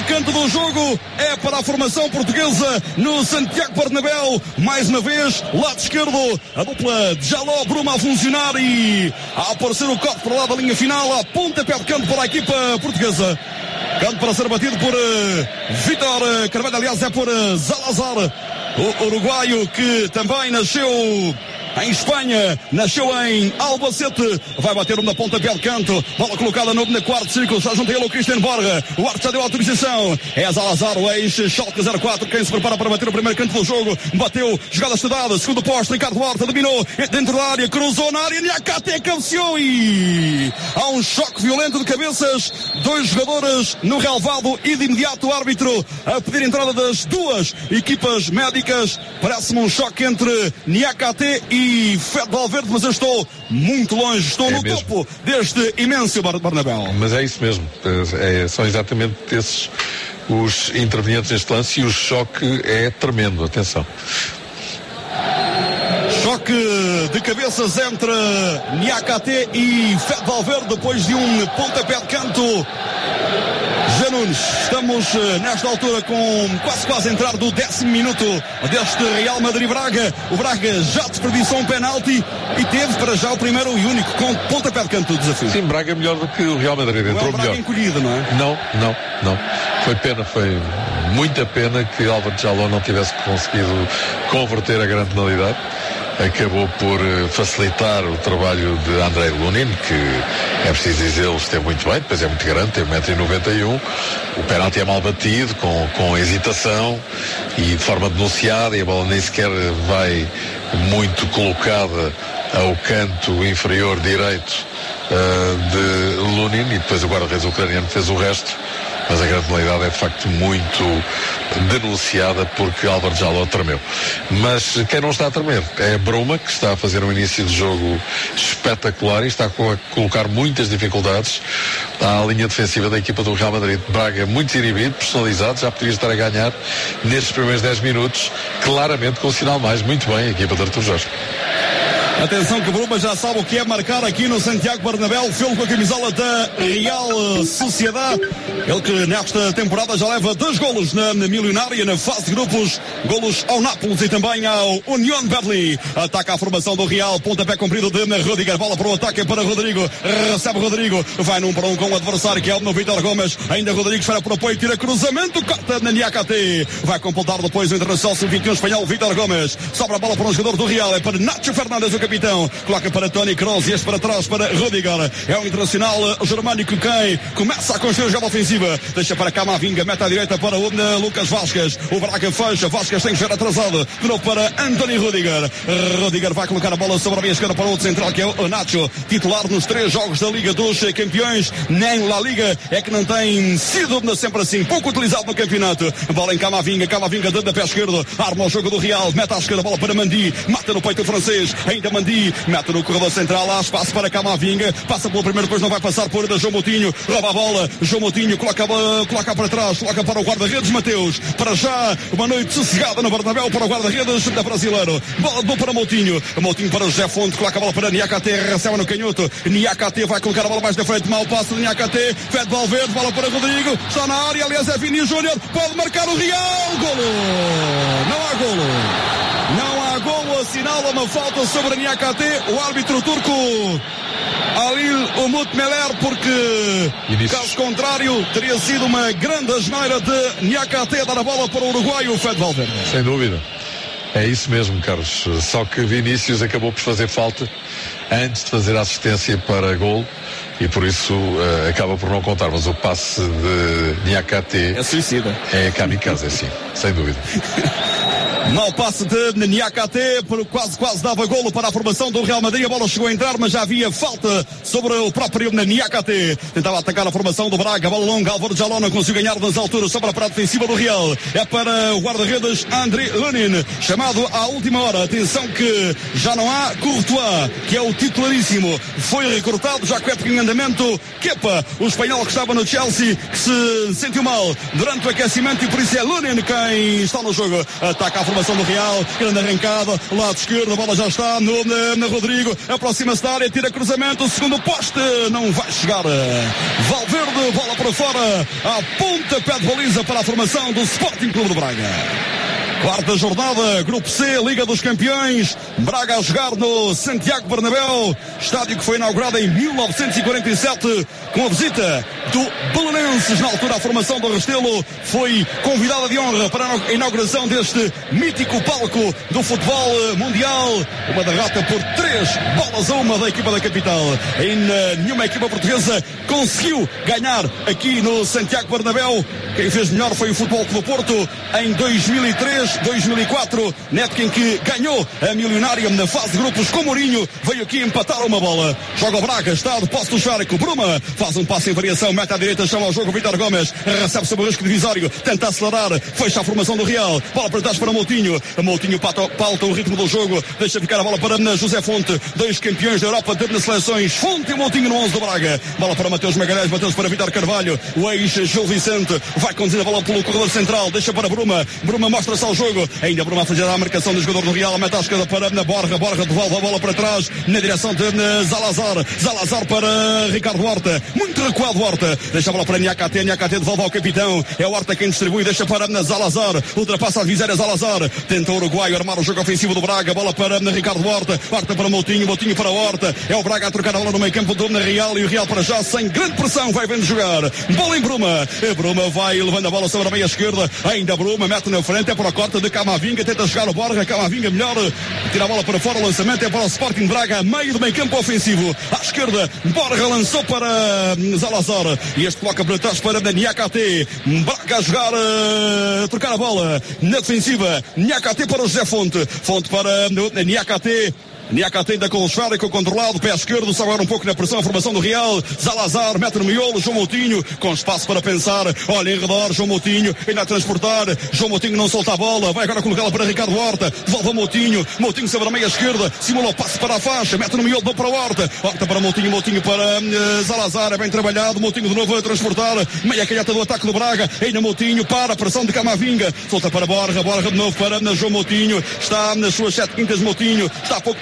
é para a formação portuguesa no Santiago Bernabéu. Mais uma vez, lado esquerdo, a dupla de Jaló, Bruma a funcionar e a aparecer o corte para lá da linha final, a pontapé de canto para a equipa portuguesa. Canto para ser batido por uh, Vitor uh, Carvalho, aliás, é por uh, Zalazar, o uruguaio que também nasceu em Espanha, nasceu em Albacete, vai bater uma pontapé de canto, bola colocada no na quarto círculo, está junto ele o Cristian Borga, o árbitro já deu autorização, é Zalazar, o ex-Schalke 04, quem se prepara para bater o primeiro canto do jogo, bateu, jogada estudada, segundo posto, Ricardo Horta dominou, dentro da área, cruzou na área, Niakate cabeceou e há um choque violento de cabeças, dois jogadores no relevado e de imediato o árbitro a pedir entrada das duas equipas médicas, parece-me um choque entre Niakate e Fed Valverde, mas eu estou muito longe, estou
É
no
mesmo.
topo deste imenso Bar- Barnabéu.
Mas é isso mesmo. É- são exatamente esses os intervenientes neste lance e o choque é tremendo. Atenção.
Choque de cabeças entre Niakate e Fed Valverde depois de um pontapé de canto. Janunes, estamos eh, nesta altura com quase quase a entrar do décimo minuto deste Real Madrid-Braga. O Braga já desperdiçou um penalti e teve para já o primeiro e único com pontapé de canto do desafio.
Sim, Braga é melhor do que o Real Madrid.
Não é
Entrou
o Braga
melhor.
encolhido, não é?
Não, não, não. Foi pena, foi muita pena que Álvaro Jaló não tivesse conseguido converter a grande penalidade. Acabou por eh, facilitar o trabalho de Andrei Lunin, que é preciso dizer, esteve muito bem, depois é muito grande, tem 1,91m. O penalti é mal batido, com, com hesitação e de forma denunciada, e a bola nem sequer vai muito colocada ao canto inferior direito uh, de Lunin e depois o guarda-redes ucraniano fez o resto. Mas a grande penalidade é de facto muito denunciada porque Álvaro Jaló tremeu. Mas quem não está a tremer é Bruma, que está a fazer um início de jogo espetacular e está a co- a colocar muitas dificuldades à linha defensiva da equipa do Real Madrid. Braga muito inibido, personalizado, já poderia estar a ganhar nestes primeiros 10 minutos, claramente com um sinal mais. Muito bem, a equipa de Artur Jorge.
Atenção que Bruma já sabe o que é marcar aqui no Santiago Bernabéu, filme com a camisola da Real Sociedade. Ele que nesta temporada já leva dois golos na, na milionária, na fase de grupos, golos ao Nápoles e também ao Union Berlin. Ataca a formação do Real, pontapé comprido de Rudiger, bola para o ataque para Rodrigo, recebe Rodrigo, vai num para um com o adversário que é o no Vitor Gomes, ainda Rodrigo espera por apoio, tira cruzamento, corta na Niakate, vai completar depois o Internacional Sub-21 espanhol, Vitor Gomes, sobra a bola para um jogador do Real, é para Nacho Fernandes, o capitão, coloca para Tony Kroos e este para trás para Rudiger, é o Internacional eh, germânico quem começa a construir a jogada ofensiva, deixa para Camavinga, mete à direita para o Lucas Vasquez, o Braga fecha, Vasquez tem que ser atrasado, de novo para Anthony Rudiger, Rudiger vai colocar a bola sobre a meia esquerda para o outro central que é o Nacho, titular nos três jogos da Liga dos Campeões, nem La Liga, é que não tem sido sempre assim, pouco utilizado no campeonato, bola em Camavinga, Camavinga dentro da pé esquerdo, arma o jogo do Real, mete à esquerda, bola para Mandi, mata no peito o francês, ainda Otamendi, mete no corredor central, há espaço para Camavinga, passa pelo primeiro, depois não vai passar por João Moutinho, rouba a bola, João Moutinho coloca, coloca para trás, coloca para o guarda-redes Mateus, para já, uma noite sossegada no Bernabéu para o guarda-redes da brasileiro, bola de boa para Moutinho, Moutinho para José Fonte, coloca a bola para Niakate, recebe no canhoto, Niakate vai colocar a bola mais na frente, mal passo de Niakate, Fede Valverde, bola para Rodrigo, está na área, aliás é Vini Júnior, pode marcar o Real, golo! Não há golo! Assinala uma falta sobre Niakate, o árbitro turco Alil Umut Meler, porque caso contrário teria sido uma grande asneira de Niakate dar a bola para o uruguaio Fede Valverde.
Sem dúvida. É isso mesmo, Carlos. Só que Vinícius acabou por fazer falta antes de fazer a assistência para gol e por isso eh, acaba por não contar. Mas o passe de Niakate
é suicida.
É kamikaze, sim, sem dúvida.
Mau passe de Niakate, quase, quase dava golo para a formação do Real Madrid. A bola chegou a entrar, mas já havia falta sobre o próprio Niakate. Tentava atacar a formação do Braga. Bola longa, Álvaro Jaló não conseguiu ganhar nas alturas sobre a parada defensiva do Real. É para o guarda-redes André Lunin, chamado à última hora. Atenção que já não há Courtois, que é o titularíssimo. Foi recrutado, já com época em andamento. Kepa, o espanhol que estava no Chelsea, que se sentiu mal durante o aquecimento e por isso é Lunin quem está no jogo. Ataca a formação do Real, grande arrancada, lado esquerdo, a bola já está no, na, na Rodrigo, aproxima-se da área, tira cruzamento, segundo poste, não vai chegar. Valverde, bola para fora, a ponta, pé de baliza para a formação do Sporting Clube de Braga. Quarta jornada, Grupo C, Liga dos Campeões. Braga a jogar no Santiago Bernabéu, estádio que foi inaugurado em 1947 com a visita do Belenenses. Na altura, a formação do Restelo foi convidada de honra para a inauguração deste mítico palco do futebol mundial. Uma derrota por três bolas a uma da equipa da capital. Eh, nenhuma equipa portuguesa conseguiu ganhar aqui no Santiago Bernabéu. Quem fez melhor foi o Futebol Clube Porto em 2003, 2004, na época em que ganhou a milionária na fase de grupos com Mourinho, veio aqui empatar uma bola. Joga o Braga, está de posse do Charco. Bruma faz um passo em variação, mete à direita, chama ao jogo Vitor Gomes, recebe sobre o risco divisório, tenta acelerar, fecha a formação do Real, bola para trás para Moutinho. Moutinho pauta, o ritmo do jogo, deixa ficar a bola para José Fonte, dois campeões da Europa de seleções. Fonte e Moutinho no 11 do Braga. Bola para Mateus Magalhães, Mateus para Vitor Carvalho, o ex Gil Vicente, vai conduzindo a bola pelo corredor central, deixa para Bruma. Bruma mostra-se ao jogo, ainda Bruma a fazer a marcação do jogador do Real, mete à esquerda para na Borja, Borja devolve a bola para trás, na direção de Zalazar, Zalazar para Ricardo Horta, muito recuado Horta, deixa a bola para Niakate, Niakate devolve ao capitão, é o Horta quem distribui, deixa para na Zalazar, ultrapassa a viséria Zalazar, tenta o Uruguai armar o jogo ofensivo do Braga, bola para na Ricardo Horta, Horta para Moutinho, Moutinho para Horta, é o Braga a trocar a bola no meio campo do Real e o Real para já sem grande pressão vai vendo jogar, bola em Bruma, Bruma vai levando a bola sobre a meia esquerda, ainda Bruma mete na frente, é para a de Camavinga, tenta chegar o Borja, Camavinga melhor, tira a bola para fora, o lançamento é para o Sporting Braga, meio do meio campo ofensivo, à esquerda, Borja lançou para hum, Zalazar, e este coloca para trás para Niakate, Braga a jogar, eh, a trocar a bola, na defensiva, Niakate para o José Fonte, Fonte para hum, Niakate, Niakate ainda com o esférico controlado, pé esquerdo, agora um pouco na pressão, a formação do Real. Zalazar mete no miolo, João Moutinho, com espaço para pensar. Olha em redor, João Moutinho, ainda a transportar. João Moutinho não solta a bola, vai agora colocá-la para Ricardo Horta. Devolve a Moutinho, Moutinho sobre a meia esquerda, simula o passe para a faixa, mete no miolo, para Horta. Horta para Moutinho, Moutinho para eh, Zalazar, é bem trabalhado. Moutinho de novo a transportar, meia canhota do ataque do Braga. Ainda Moutinho para pressão de Camavinga, solta para Borja, Borja de novo para eh, João Moutinho. Está nas suas sete quintas, Moutinho, está pouco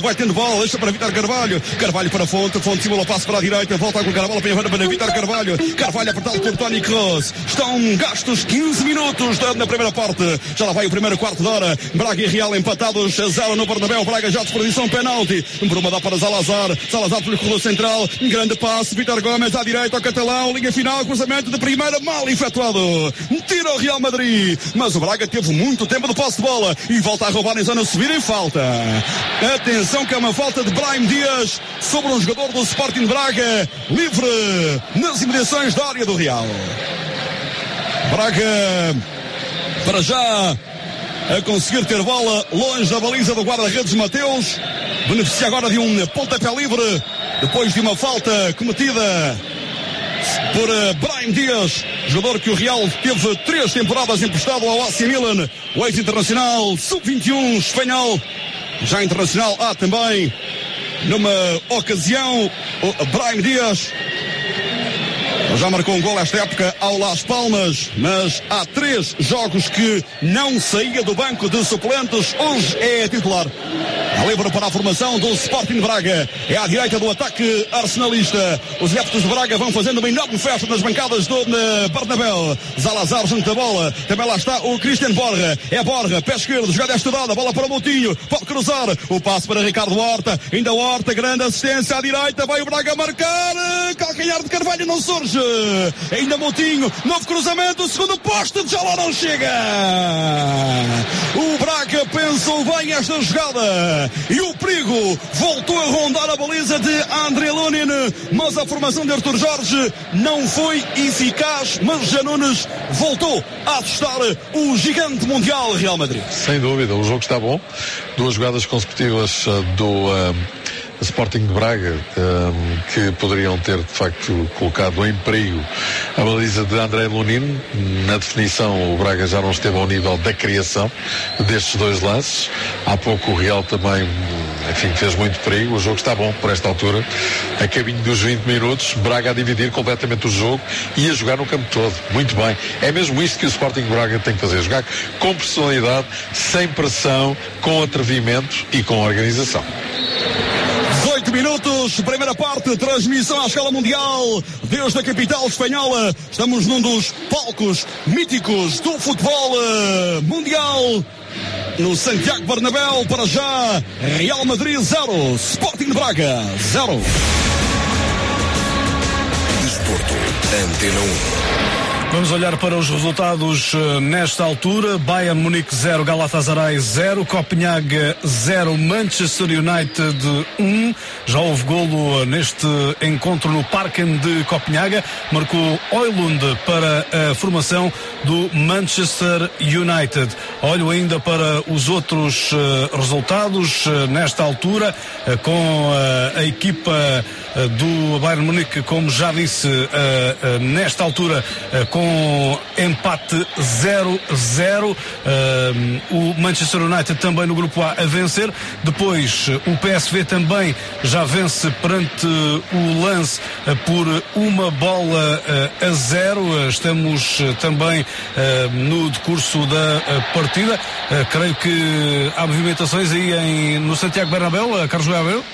vai tendo bola, deixa para Vitor Carvalho. Carvalho para Fonte, Fonte simula o passe para a direita, volta a colocar a bola para, Vitor Carvalho. Carvalho apertado por Tony Kroos. Estão gastos 15 minutos na primeira parte. Já lá vai o primeiro quarto de hora. Braga e Real empatados a no Bernabéu. Braga já desperdição penalti. Bruma dá para Salazar. Salazar pelo corredor central. Grande passe. Vitor Gomes à direita ao catalão. Linha final. Cruzamento de primeira mal efetuado. Tira o Real Madrid. Mas o Braga teve muito tempo de posse de bola e volta a roubar em zona subida em falta. Atenção que é uma falta de Brahim Dias sobre um jogador do Sporting Braga. Livre nas imediações da área do Real. Braga para já a conseguir ter bola longe da baliza do guarda-redes Mateus. Beneficia agora de um pontapé livre depois de uma falta cometida por eh, Brahim Dias, jogador que o Real teve três temporadas emprestado ao AC Milan, o ex-internacional sub-21 espanhol. Já internacional. Há também, numa ocasião, o Brahim Dias. Já marcou um gol esta época ao Las Palmas, mas há três jogos que não saía do banco de suplentes. Hoje é titular. A livre para a formação do Sporting Braga. É à direita do ataque arsenalista. Os adeptos de Braga vão fazendo uma enorme festa nas bancadas do Bernabéu. Zalazar junto da bola. Também lá está o Christian Borja. É Borja, pé esquerdo, jogada estudada, bola para o Moutinho. Pode cruzar. O passo para Ricardo Horta. Ainda Horta, grande assistência à direita. Vai o Braga marcar. Calcanhar de Carvalho não surge. Ainda Moutinho. Novo cruzamento. Segundo posto. Já lá não chega. O Braga pensou bem esta jogada. E o perigo voltou a rondar a baliza de André Lunin. Mas a formação de Arthur Jorge não foi eficaz. Mas Janunes voltou a assustar o gigante mundial Real Madrid.
Sem dúvida, o jogo está bom. Duas jogadas consecutivas uh, do uh, Sporting de Braga um, que poderiam ter de facto colocado em perigo a baliza de André Lunin. Na definição, o Braga já não esteve ao nível da criação destes dois lances. Há pouco o Real também, enfim, fez muito perigo. O jogo está bom por esta altura. A caminho dos 20 minutos, Braga a dividir completamente o jogo e a jogar no campo todo. Muito bem. É mesmo isto que o Sporting de Braga tem que fazer. Jogar com personalidade, sem pressão, com atrevimento e com organização.
18 minutos, primeira parte, transmissão à escala mundial, desde a capital espanhola. Estamos num dos palcos míticos do futebol eh, mundial. No Santiago Bernabéu, para já, Real Madrid 0, Sporting de Braga 0.
Desporto, Antena 1.
Vamos olhar para os resultados eh, nesta altura. Bayern Munique 0, Galatasaray 0, Copenhague 0, Manchester United 1. Já houve golo eh, neste encontro no Parken de Copenhague. Marcou Oilund para a formação do Manchester United. Olho ainda para os outros eh, resultados nesta altura, com a equipa do Bayern Munique, como já disse, eh, eh, nesta altura eh, com empate 0-0. Eh, o Manchester United também no grupo A a vencer. Depois eh, o PSV também já vence perante o lance eh, por uma bola eh, a zero. Eh, Estamos eh, também eh, no decurso da eh, partida. Eh, Creio que há movimentações aí em, no Santiago Bernabéu, eh, Carlos Bernabéu.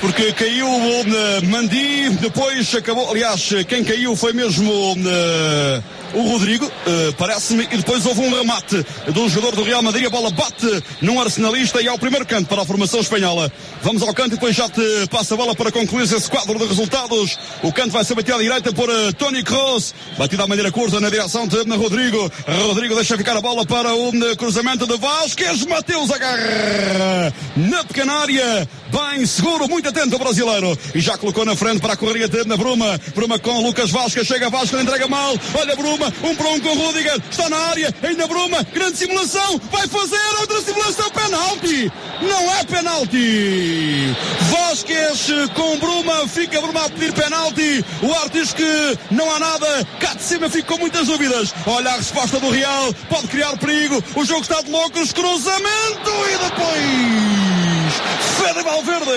Porque caiu o eh, Mandi, depois acabou, aliás, quem caiu foi mesmo eh, o Rodrigo, eh, parece-me, e depois houve um remate do jogador do Real Madrid, a bola bate num arsenalista e ao primeiro canto para a formação espanhola. Vamos ao canto e depois já te passa a bola para concluir esse quadro de resultados. O canto vai ser batido à direita por eh, Tony Kroos, batido à maneira curta na direção de eh, Rodrigo. Rodrigo deixa ficar a bola para o cruzamento de Vasquez, Mateus agarra na pequena área, bem seguro, muito atento o brasileiro, e já colocou na frente para a correria de na Bruma, Bruma com Lucas Vasquez, chega Vasquez, entrega mal, olha Bruma, um para um com Rudiger, está na área, ainda Bruma, grande simulação, vai fazer outra simulação, penalti, não é penalti, Vasquez com Bruma, fica Bruma a pedir penalti, o Arte diz que não há nada, cá de cima fica com muitas dúvidas, olha a resposta do Real, pode criar perigo, o jogo está de loucos, cruzamento e depois Fede Valverde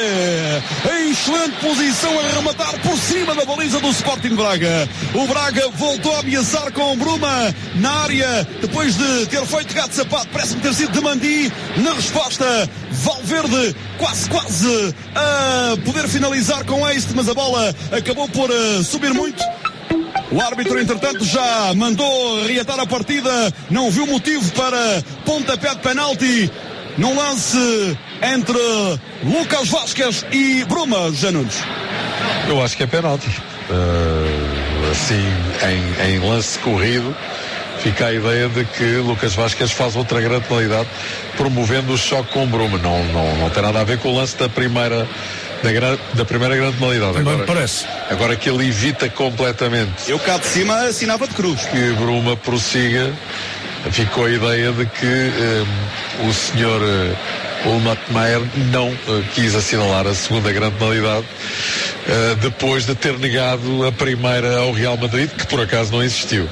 em excelente posição a rematar por cima da baliza do Sporting Braga. O Braga voltou a ameaçar com Bruma na área depois de ter feito gato sapato. Parece-me ter sido de Mandi. Na resposta, Valverde quase, quase a poder finalizar com este, mas a bola acabou por eh, subir muito. O árbitro, entretanto, já mandou reatar a partida. Não viu motivo para pontapé de penalti num lance entre Lucas Vasquez e Bruma Janunes.
Eu acho que é penalti. Uh, assim, em, em lance corrido, fica a ideia de que Lucas Vasquez faz outra grande qualidade, promovendo o choque com o Bruma. Não, não, não tem nada a ver com o lance da primeira. Da, da primeira grande modalidade.
Também
Agora,
parece.
agora que ele evita completamente
Eu cá de cima assinava de cruz.
que Bruma prossiga, ficou a ideia de que eh, o senhor uh, Ulmat Maier não eh, quis assinalar a segunda grande modalidade eh, depois de ter negado a primeira ao Real Madrid, que por acaso não existiu.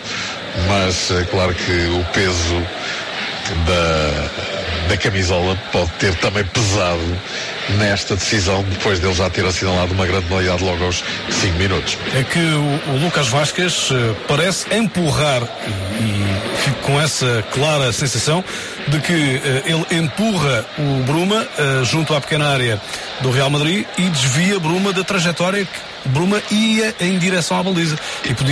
Mas é claro que o peso da, da camisola pode ter também pesado nesta decisão, depois dele já ter assinalado uma grande novidade logo aos 5 minutos.
É que o, o Lucas Vasquez eh, parece empurrar e, e fico com essa clara sensação de que eh, ele empurra o Bruma eh, junto à pequena área do Real Madrid e desvia Bruma da trajetória que Bruma ia em direção à baliza e podia